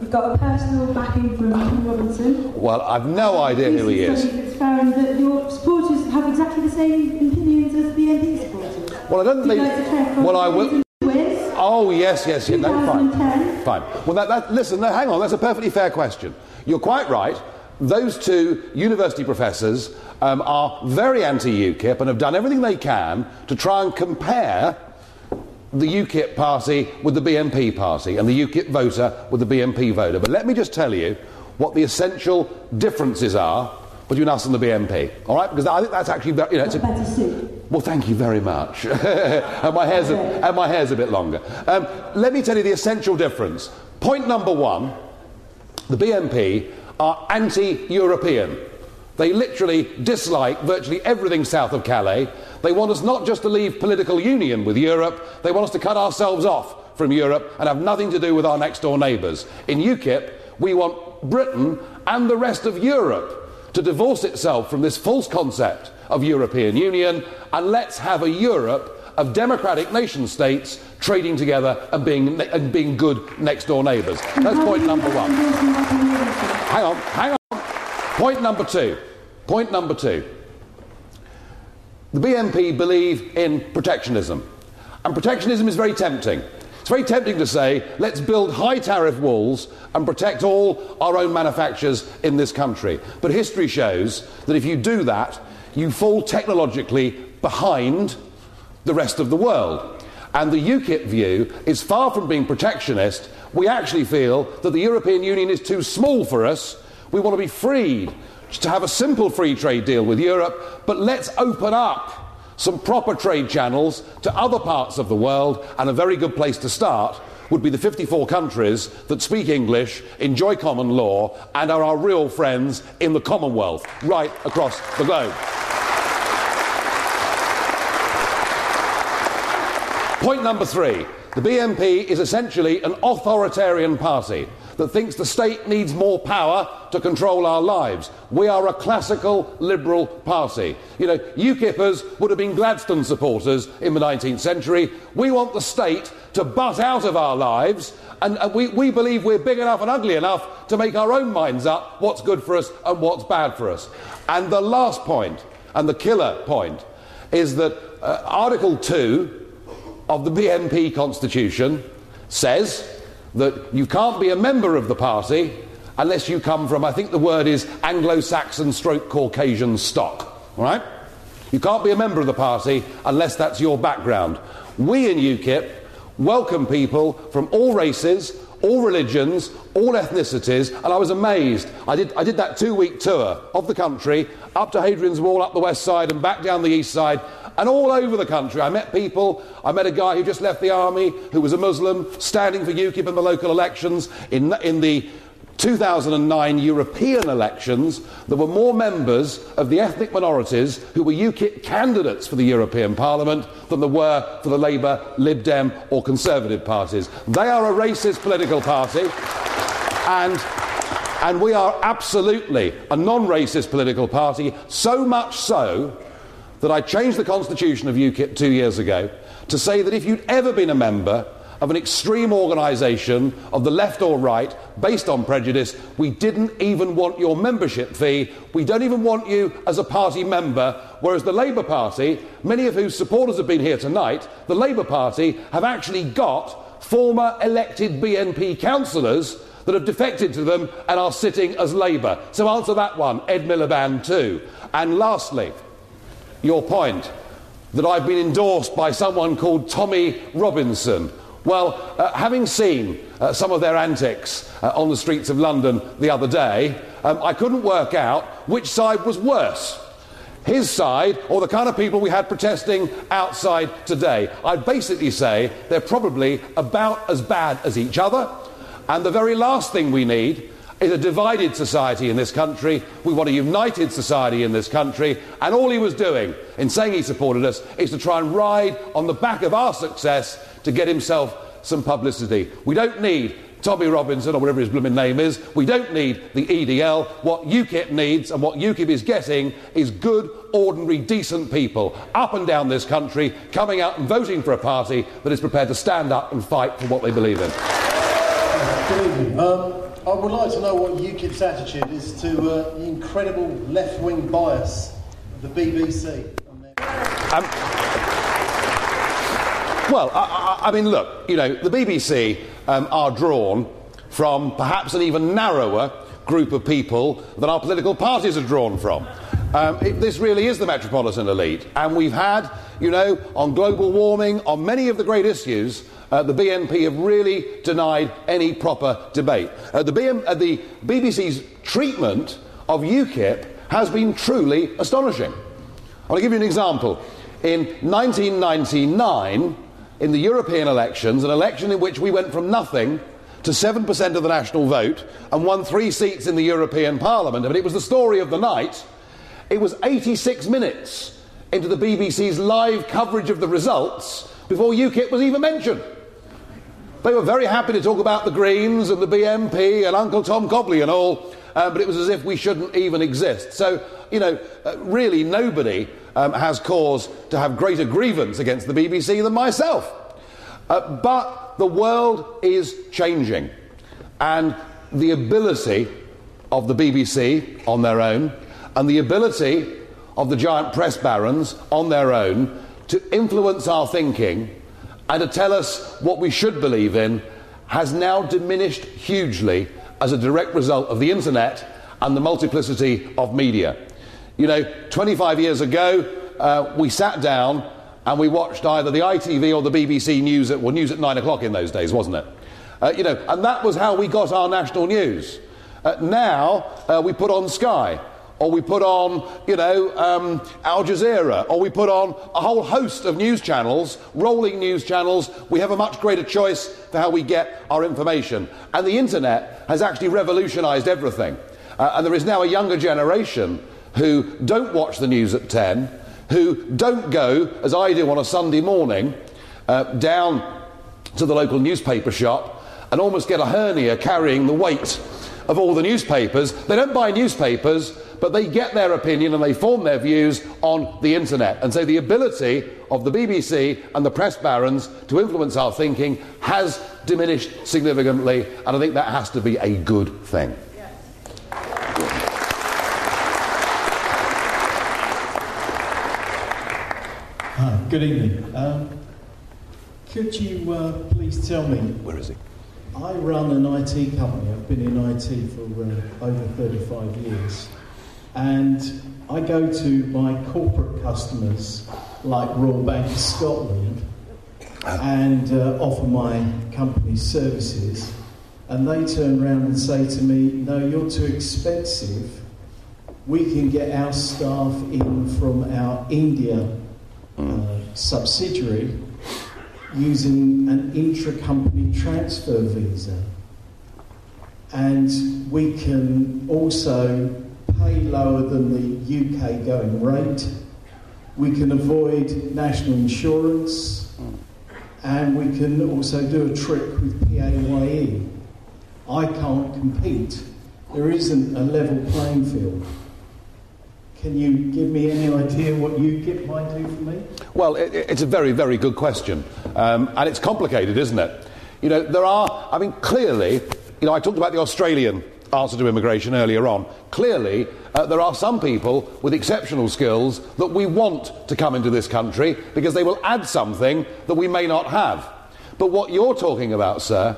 We've got a personal backing from Tim Robinson. Well, I've no idea who he is. It's found that your supporters have exactly the same opinions as the BNP supporters. Well, I don't Do think. like to check on Well, I will. Oh, yes, yes, yes. No, fine. Fine. Well, that, that, listen, no, hang on. That's a perfectly fair question. You're quite right. Those two university professors um, are very anti UKIP and have done everything they can to try and compare the UKIP party with the BNP party and the UKIP voter with the BNP voter. But let me just tell you what the essential differences are between us and the BNP. All right? Because I think that's actually very, you know, it's a, Better suit. well, thank you very much. and, my hair's a, and my hair's a bit longer. Um, let me tell you the essential difference. Point number one the BNP are anti European. They literally dislike virtually everything south of Calais. They want us not just to leave political union with Europe, they want us to cut ourselves off from Europe and have nothing to do with our next door neighbours. In UKIP, we want Britain and the rest of Europe to divorce itself from this false concept of European Union and let's have a Europe of democratic nation states trading together and being, and being good next door neighbours. That's point number one. Hang on, hang on. Point number two. Point number two. The BNP believe in protectionism. And protectionism is very tempting. It's very tempting to say, let's build high tariff walls and protect all our own manufacturers in this country. But history shows that if you do that, you fall technologically behind the rest of the world. And the UKIP view is far from being protectionist. We actually feel that the European Union is too small for us. We want to be freed to have a simple free trade deal with Europe, but let's open up some proper trade channels to other parts of the world, and a very good place to start would be the 54 countries that speak English, enjoy common law, and are our real friends in the Commonwealth right across the globe. Point number three the BNP is essentially an authoritarian party that thinks the state needs more power to control our lives. We are a classical liberal party. You know, UKIPers would have been Gladstone supporters in the 19th century. We want the state to butt out of our lives, and, we, we believe we're big enough and ugly enough to make our own minds up what's good for us and what's bad for us. And the last point, and the killer point, is that uh, Article 2 of the BNP Constitution says that you can't be a member of the party unless you come from, I think the word is Anglo Saxon stroke Caucasian stock. Right? You can't be a member of the party unless that's your background. We in UKIP welcome people from all races, all religions, all ethnicities, and I was amazed. I did, I did that two week tour of the country, up to Hadrian's Wall, up the west side, and back down the east side, and all over the country. I met people. I met a guy who just left the army, who was a Muslim, standing for UKIP in the local elections. In, in the 2009 European elections, there were more members of the ethnic minorities who were UKIP candidates for the European Parliament than there were for the Labour, Lib Dem, or Conservative parties. They are a racist political party, and, and we are absolutely a non racist political party, so much so that I changed the constitution of UKIP two years ago to say that if you'd ever been a member of an extreme organisation of the left or right based on prejudice, we didn't even want your membership fee. We don't even want you as a party member. Whereas the Labour Party, many of whose supporters have been here tonight, the Labour Party have actually got former elected BNP councillors that have defected to them and are sitting as Labour. So answer that one, Ed Miliband too. And lastly, your point that I've been endorsed by someone called Tommy Robinson. Well, uh, having seen uh, some of their antics uh, on the streets of London the other day, um, I couldn't work out which side was worse. His side, or the kind of people we had protesting outside today. I'd basically say they're probably about as bad as each other. And the very last thing we need is a divided society in this country. We want a united society in this country. And all he was doing in saying he supported us is to try and ride on the back of our success to get himself some publicity. We don't need Tommy Robinson or whatever his blooming name is. We don't need the EDL. What UKIP needs and what UKIP is getting is good, ordinary, decent people up and down this country coming out and voting for a party that is prepared to stand up and fight for what they believe in. Um, I would like to know what UKIP's attitude is to uh, the incredible left wing bias of the BBC. Um, well, I, I, I, mean, look, you know, the BBC um, are drawn from perhaps an even narrower group of people than our political parties are drawn from. Um, it, this really is the metropolitan elite. And we've had, you know, on global warming, on many of the great issues, uh, the BNP have really denied any proper debate. Uh, the, BM, uh, the BBC's treatment of UKIP has been truly astonishing. I'll give you an example. In 1999, in the European elections, an election in which we went from nothing to 7% of the national vote and won three seats in the European Parliament, but it was the story of the night. It was 86 minutes into the BBC's live coverage of the results before UKIP was even mentioned. They were very happy to talk about the Greens and the BNP and Uncle Tom Cobley and all. uh, but it was as if we shouldn't even exist. So, you know, uh, really nobody um, has cause to have greater grievance against the BBC than myself. Uh, but the world is changing, and the ability of the BBC on their own and the ability of the giant press barons on their own to influence our thinking and to tell us what we should believe in has now diminished hugely as a direct result of the internet and the multiplicity of media. You know, 25 years ago, uh, we sat down and we watched either the ITV or the BBC news at, well, news at nine o'clock in those days, wasn't it? Uh, you know, and that was how we got our national news. Uh, now uh, we put on Sky, or we put on, you know, um, Al Jazeera, or we put on a whole host of news channels, rolling news channels. We have a much greater choice for how we get our information. And the internet has actually revolutionised everything. Uh, and there is now a younger generation who don't watch the news at 10, who don't go, as I do on a Sunday morning, uh, down to the local newspaper shop and almost get a hernia carrying the weight of all the newspapers. They don't buy newspapers, but they get their opinion and they form their views on the internet. And so the ability of the BBC and the press barons to influence our thinking has diminished significantly, and I think that has to be a good thing. Hi, good evening. Um, could you uh, please tell me? Where is he? I run an IT company. I've been in IT for uh, over 35 years. And I go to my corporate customers like Royal Bank of Scotland and uh, offer my company's services. And they turn around and say to me, No, you're too expensive. We can get our staff in from our India uh, subsidiary using an intra-company transfer visa. And we can also pay lower than the UK going rate. We can avoid national insurance. And we can also do a trick with PAYE. I can't compete. There isn't a level playing field. Can you give me any idea what UKIP might do for me? Well, it, it's a very, very good question. Um, and it's complicated, isn't it? You know, there are, I mean, clearly, you know, I talked about the Australian answer to immigration earlier on. Clearly, uh, there are some people with exceptional skills that we want to come into this country because they will add something that we may not have. But what you're talking about, sir,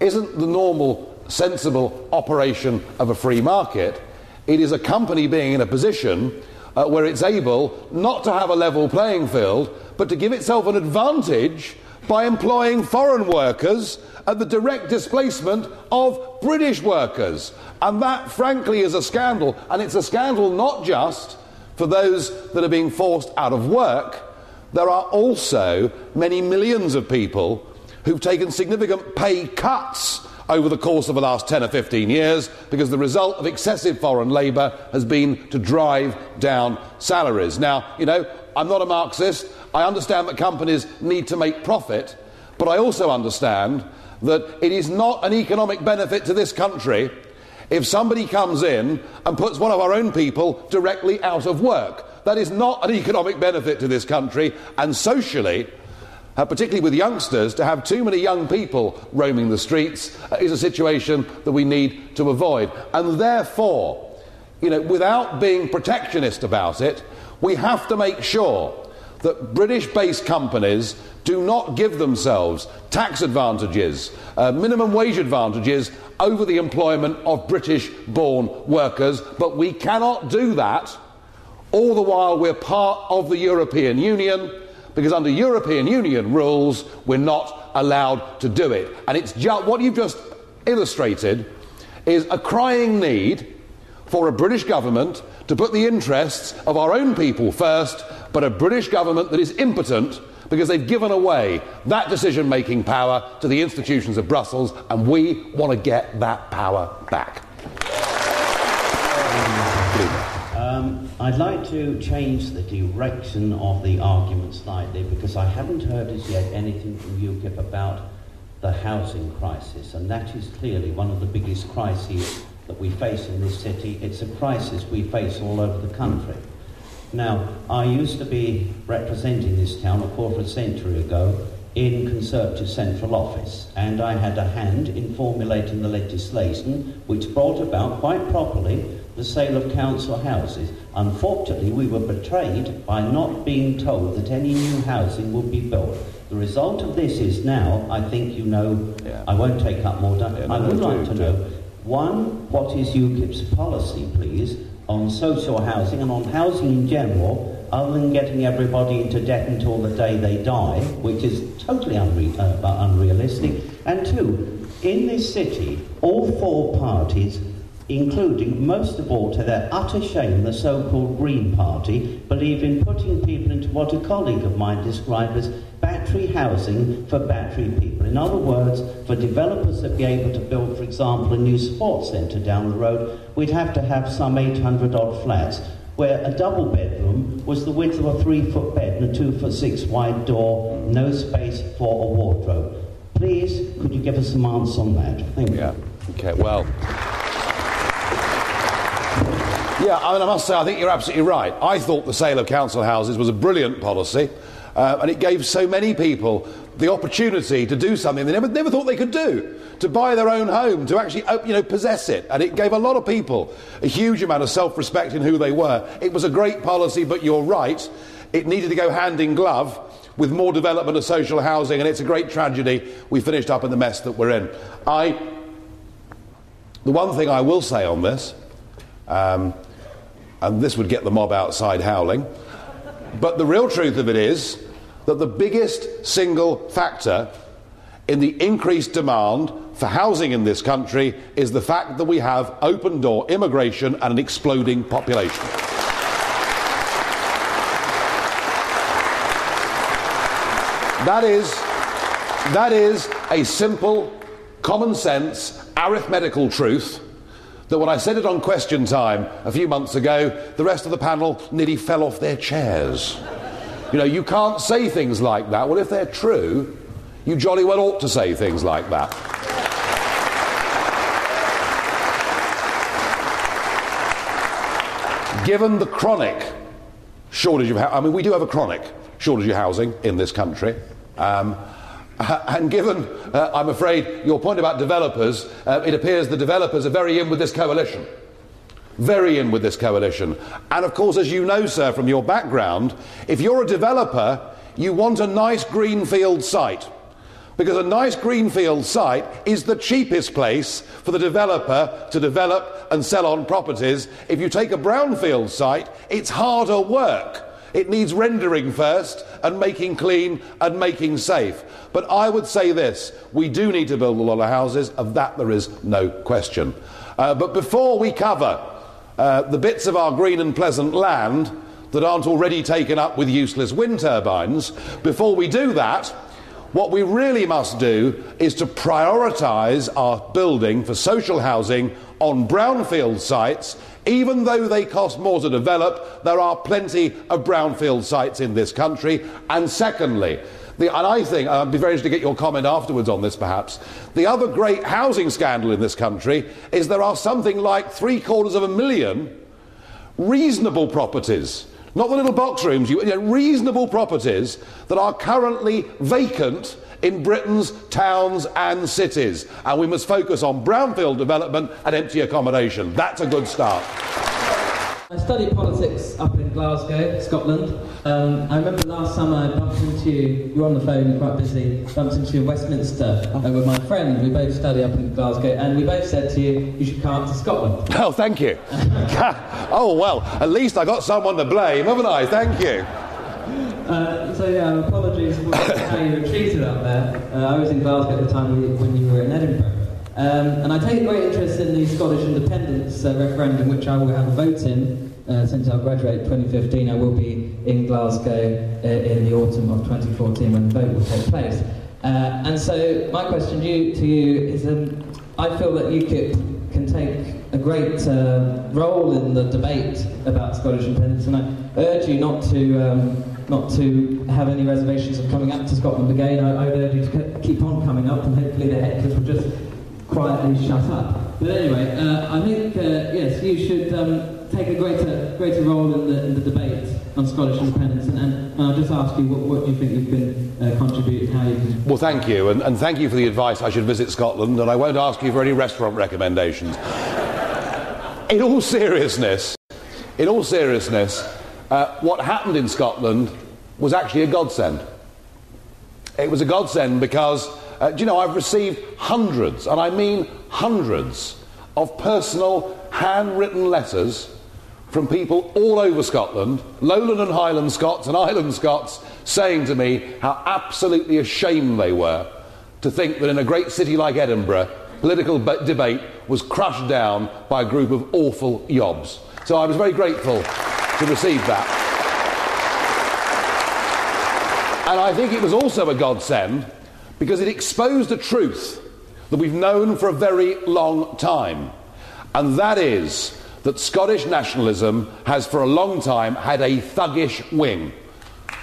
isn't the normal, sensible operation of a free market. It is a company being in a position uh, where it's able not to have a level playing field, but to give itself an advantage by employing foreign workers at the direct displacement of British workers. And that, frankly, is a scandal. And it's a scandal not just for those that are being forced out of work, there are also many millions of people who've taken significant pay cuts over the course of the last 10 or 15 years because the result of excessive foreign labour has been to drive down salaries. Now, you know, I'm not a Marxist. I understand that companies need to make profit, but I also understand that it is not an economic benefit to this country if somebody comes in and puts one of our own people directly out of work. That is not an economic benefit to this country, and socially, uh, particularly with youngsters, to have too many young people roaming the streets uh, is a situation that we need to avoid. And therefore, you know, without being protectionist about it, we have to make sure that British based companies do not give themselves tax advantages, uh, minimum wage advantages over the employment of British born workers, but we cannot do that all the while we're part of the European Union because under European Union rules, we're not allowed to do it. And it's what you've just illustrated is a crying need for a British government to put the interests of our own people first, but a British government that is impotent because they've given away that decision making power to the institutions of Brussels, and we want to get that power back. Um, I'd like to change the direction of the argument slightly because I haven't heard as yet anything from UKIP about the housing crisis, and that is clearly one of the biggest crises that we face in this city, it's a crisis we face all over the country. Now, I used to be representing this town a quarter of a century ago in Conservative Central Office, and I had a hand in formulating the legislation which brought about, quite properly, the sale of council houses. Unfortunately, we were betrayed by not being told that any new housing would be built. The result of this is now, I think you know, I won't take up more time. I would no, like do, to do. know, one, what is UKIP's policy, please, on social housing and on housing in general, other than getting everybody into debt until the day they die, which is totally unre- uh, unrealistic. And two, in this city, all four parties, including most of all to their utter shame, the so-called Green Party, believe in putting people into what a colleague of mine described as battery housing for battery people. In other words, for developers to be able to build, for example, a new sports centre down the road, we'd have to have some 800 odd flats where a double bedroom was the width of a three foot bed and a two foot six wide door, no space for a wardrobe. Please, could you give us some answers on that? Thank you. Yeah. Okay, well. Yeah, I mean, I must say, I think you're absolutely right. I thought the sale of council houses was a brilliant policy, uh, and it gave so many people the opportunity to do something they never, never thought they could do to buy their own home, to actually uh, you know, possess it. And it gave a lot of people a huge amount of self respect in who they were. It was a great policy, but you're right, it needed to go hand in glove with more development of social housing, and it's a great tragedy we finished up in the mess that we're in. I, the one thing I will say on this, um, and this would get the mob outside howling, but the real truth of it is that the biggest single factor in the increased demand for housing in this country is the fact that we have open door immigration and an exploding population. That is, that is a simple, common sense, arithmetical truth that when I said it on question time a few months ago, the rest of the panel nearly fell off their chairs. You know, you can't say things like that. Well, if they're true, you jolly well ought to say things like that. Given the chronic shortage of housing, I mean, we do have a chronic shortage of housing in this country. Um, and given, uh, I'm afraid, your point about developers, uh, it appears the developers are very in with this coalition. Very in with this coalition. And of course, as you know, sir, from your background, if you're a developer, you want a nice greenfield site. Because a nice greenfield site is the cheapest place for the developer to develop and sell on properties. If you take a brownfield site, it's harder work. It needs rendering first and making clean and making safe. But I would say this we do need to build a lot of houses, of that there is no question. Uh, but before we cover uh, the bits of our green and pleasant land that aren't already taken up with useless wind turbines, before we do that, what we really must do is to prioritise our building for social housing on brownfield sites. Even though they cost more to develop, there are plenty of brownfield sites in this country. And secondly, the, and I think, uh, I'd be very interested to get your comment afterwards on this perhaps, the other great housing scandal in this country is there are something like three quarters of a million reasonable properties not the little box rooms, you, you know, reasonable properties that are currently vacant in Britain's towns and cities. And we must focus on brownfield development and empty accommodation. That's a good start. I studied politics up in Glasgow, Scotland. Um, I remember last summer I bumped into you, you were on the phone, quite busy, bumped into you in Westminster uh, with my friend. We both study up in Glasgow, and we both said to you, you should come up to Scotland. Oh, thank you. oh, well, at least I got someone to blame, haven't I? Thank you. Uh, so yeah, apologies for how you were treated up there. Uh, I was in Glasgow at the time when you were in Edinburgh. Um, and I take great interest in the Scottish independence uh, referendum, which I will have a vote in. Uh, since I'll graduate 2015, I will be in Glasgow uh, in the autumn of 2014 when the vote will take place. Uh, and so my question to you, to you is, um, I feel that UKIP can take a great uh, role in the debate about Scottish independence, and I urge you not to um, not to have any reservations of coming up to Scotland again. I, I would urge you to keep on coming up, and hopefully the hecklers will just quietly shut up. But anyway, uh, I think, uh, yes, you should um, take a greater, greater role in the, in the debate on Scottish independence, and, and, I'll just ask you what, what do you think you can uh, contribute, how you can... Well, thank you, and, and thank you for the advice. I should visit Scotland, and I won't ask you for any restaurant recommendations. in all seriousness, in all seriousness, uh, what happened in Scotland was actually a godsend. It was a godsend because, uh, do you know, I've received hundreds, and I mean hundreds, of personal handwritten letters from people all over Scotland, Lowland and Highland Scots and Island Scots, saying to me how absolutely ashamed they were to think that in a great city like Edinburgh, political b- debate was crushed down by a group of awful yobs. So I was very grateful to receive that. And I think it was also a godsend because it exposed a truth that we've known for a very long time, and that is that Scottish nationalism has for a long time had a thuggish wing.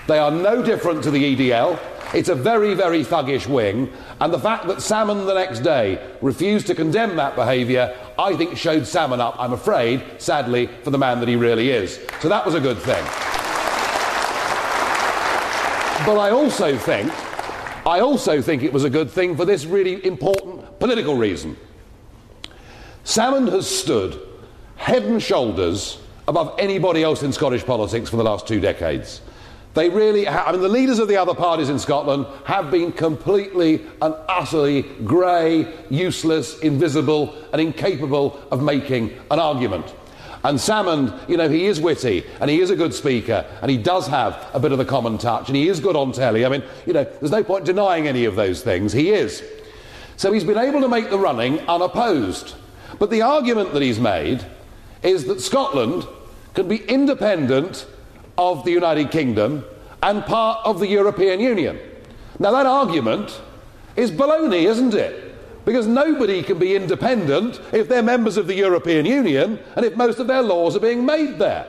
They are no different to the EDL. It's a very, very thuggish wing, and the fact that Salmond the next day refused to condemn that behaviour, I think showed Salmond up, I'm afraid, sadly, for the man that he really is. So that was a good thing. But I also think, I also think it was a good thing for this really important political reason. Salmond has stood head and shoulders above anybody else in Scottish politics for the last two decades. They really, ha- I mean, the leaders of the other parties in Scotland have been completely and utterly grey, useless, invisible, and incapable of making an argument. And Salmond, you know, he is witty and he is a good speaker and he does have a bit of the common touch and he is good on telly. I mean, you know, there's no point denying any of those things. He is. So he's been able to make the running unopposed. But the argument that he's made is that Scotland can be independent of the United Kingdom and part of the European Union. Now, that argument is baloney, isn't it? Because nobody can be independent if they're members of the European Union and if most of their laws are being made there.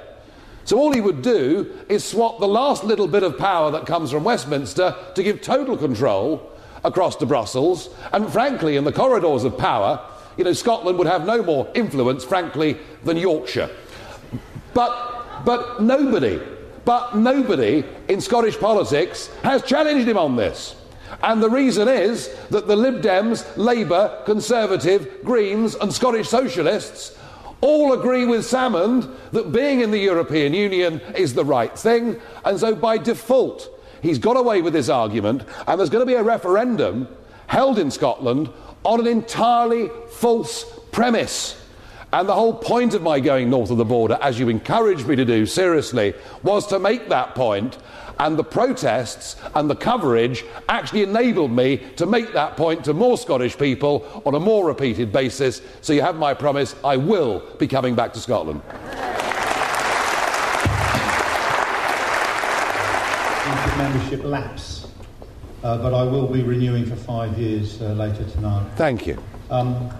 So all he would do is swap the last little bit of power that comes from Westminster to give total control across to Brussels. And frankly, in the corridors of power, you know, Scotland would have no more influence, frankly, than Yorkshire. But, but nobody, but nobody in Scottish politics has challenged him on this. And the reason is that the Lib Dems, Labour, Conservative, Greens, and Scottish Socialists all agree with Salmond that being in the European Union is the right thing, and so by default, he's got away with this argument, and there's going to be a referendum held in Scotland on an entirely false premise. And the whole point of my going north of the border, as you encouraged me to do seriously, was to make that point. And the protests and the coverage actually enabled me to make that point to more Scottish people on a more repeated basis. So you have my promise, I will be coming back to Scotland. membership lapse, uh, but I will be renewing for five years uh, later tonight. Thank you. Um,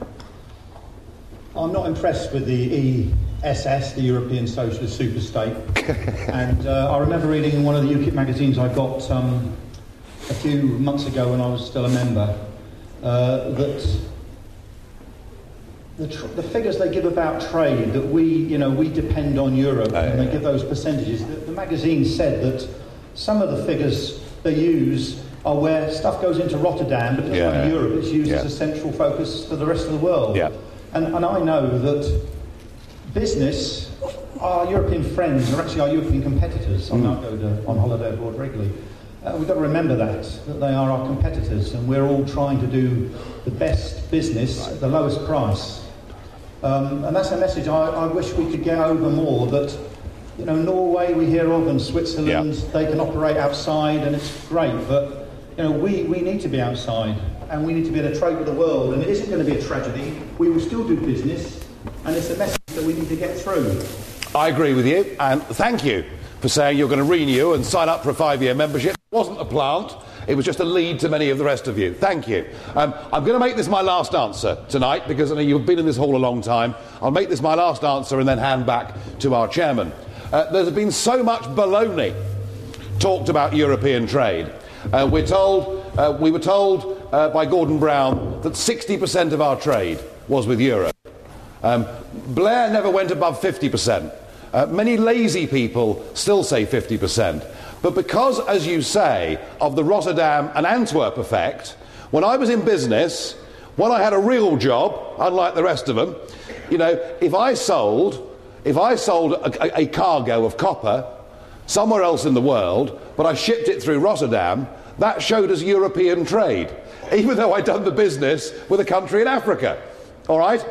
I'm not impressed with the ESS, the European Socialist Superstate. and uh, I remember reading in one of the UKIP magazines I got um, a few months ago when I was still a member uh, that the, tr- the figures they give about trade, that we, you know, we depend on Europe, and they give those percentages. The, the magazine said that some of the figures they use are where stuff goes into Rotterdam, but it doesn't Yeah. Europe. It's used Yeah. as a central focus for the rest of the world. Yeah. And, and I know that business, our European friends are actually our European competitors. I, mean, I go to, on holiday abroad regularly. Uh, we've got to remember that, that they are our competitors, and we're all trying to do the best business at the lowest price. Um, and that's a message I, I wish we could get over more, that, you know, Norway we hear of and Switzerland, they can operate outside and it's great, but, you know, we, we need to be outside and we need to be able to trade with the world, and it isn't going to be a tragedy. We will still do business, and it's a message that we need to get through. I agree with you, and thank you for saying you're going to renew and sign up for a five year membership. It wasn't a plant, it was just a lead to many of the rest of you. Thank you. Um, I'm going to make this my last answer tonight because I know you've been in this hall a long time. I'll make this my last answer and then hand back to our chairman. Uh, there's been so much baloney talked about European trade. Uh, we're told, uh, we were told uh, by Gordon Brown that 60% of our trade was with Europe. Um, Blair never went above 50%. Uh, many lazy people still say 50%. But because, as you say, of the Rotterdam and Antwerp effect, when I was in business, when I had a real job, unlike the rest of them, you know, if I sold, if I sold a, a, a cargo of copper somewhere else in the world, but I shipped it through Rotterdam, that showed as European trade, even though I'd done the business with a country in Africa. All right?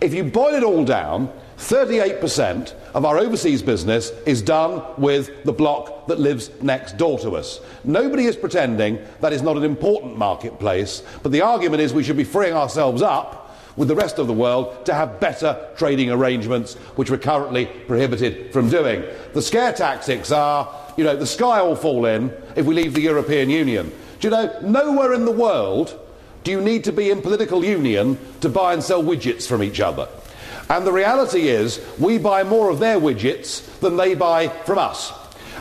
If you boil it all down, 38% of our overseas business is done with the bloc that lives next door to us. Nobody is pretending that is not an important marketplace, but the argument is we should be freeing ourselves up with the rest of the world to have better trading arrangements, which we're currently prohibited from doing. The scare tactics are, you know, the sky will fall in if we leave the European Union. Do you know, nowhere in the world do you need to be in political union to buy and sell widgets from each other. And the reality is, we buy more of their widgets than they buy from us.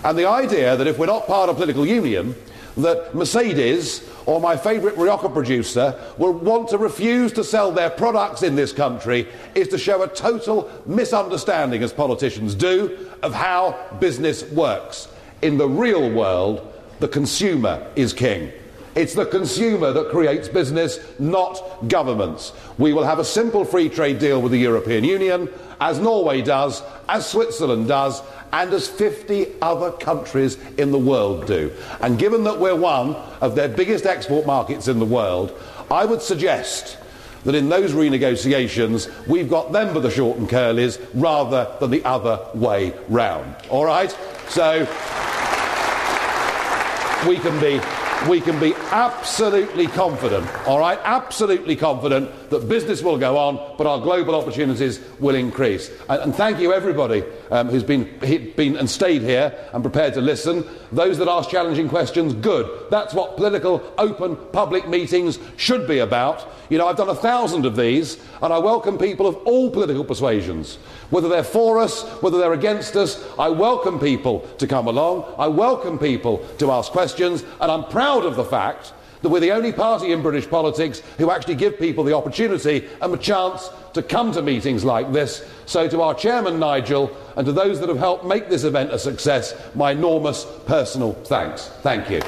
And the idea that if we're not part of political union, that Mercedes or my favourite Rioja producer will want to refuse to sell their products in this country is to show a total misunderstanding, as politicians do, of how business works. In the real world, the consumer is king. It's the consumer that creates business, not governments. We will have a simple free trade deal with the European Union, as Norway does, as Switzerland does, and as 50 other countries in the world do. And given that we're one of their biggest export markets in the world, I would suggest that in those renegotiations we've got them for the short and curlies rather than the other way round. All right? So we can be we can be absolutely confident, all right, absolutely confident that business will go on, but our global opportunities will increase. And, and thank you, everybody um, who's been, been and stayed here and prepared to listen. Those that ask challenging questions, good. That's what political, open, public meetings should be about. You know, I've done a thousand of these, and I welcome people of all political persuasions. Whether they're for us, whether they're against us, I welcome people to come along. I welcome people to ask questions, and I'm proud of the fact that we're the only party in British politics who actually give people the opportunity and the chance to come to meetings like this. So, to our chairman, Nigel, and to those that have helped make this event a success, my enormous personal thanks. Thank you.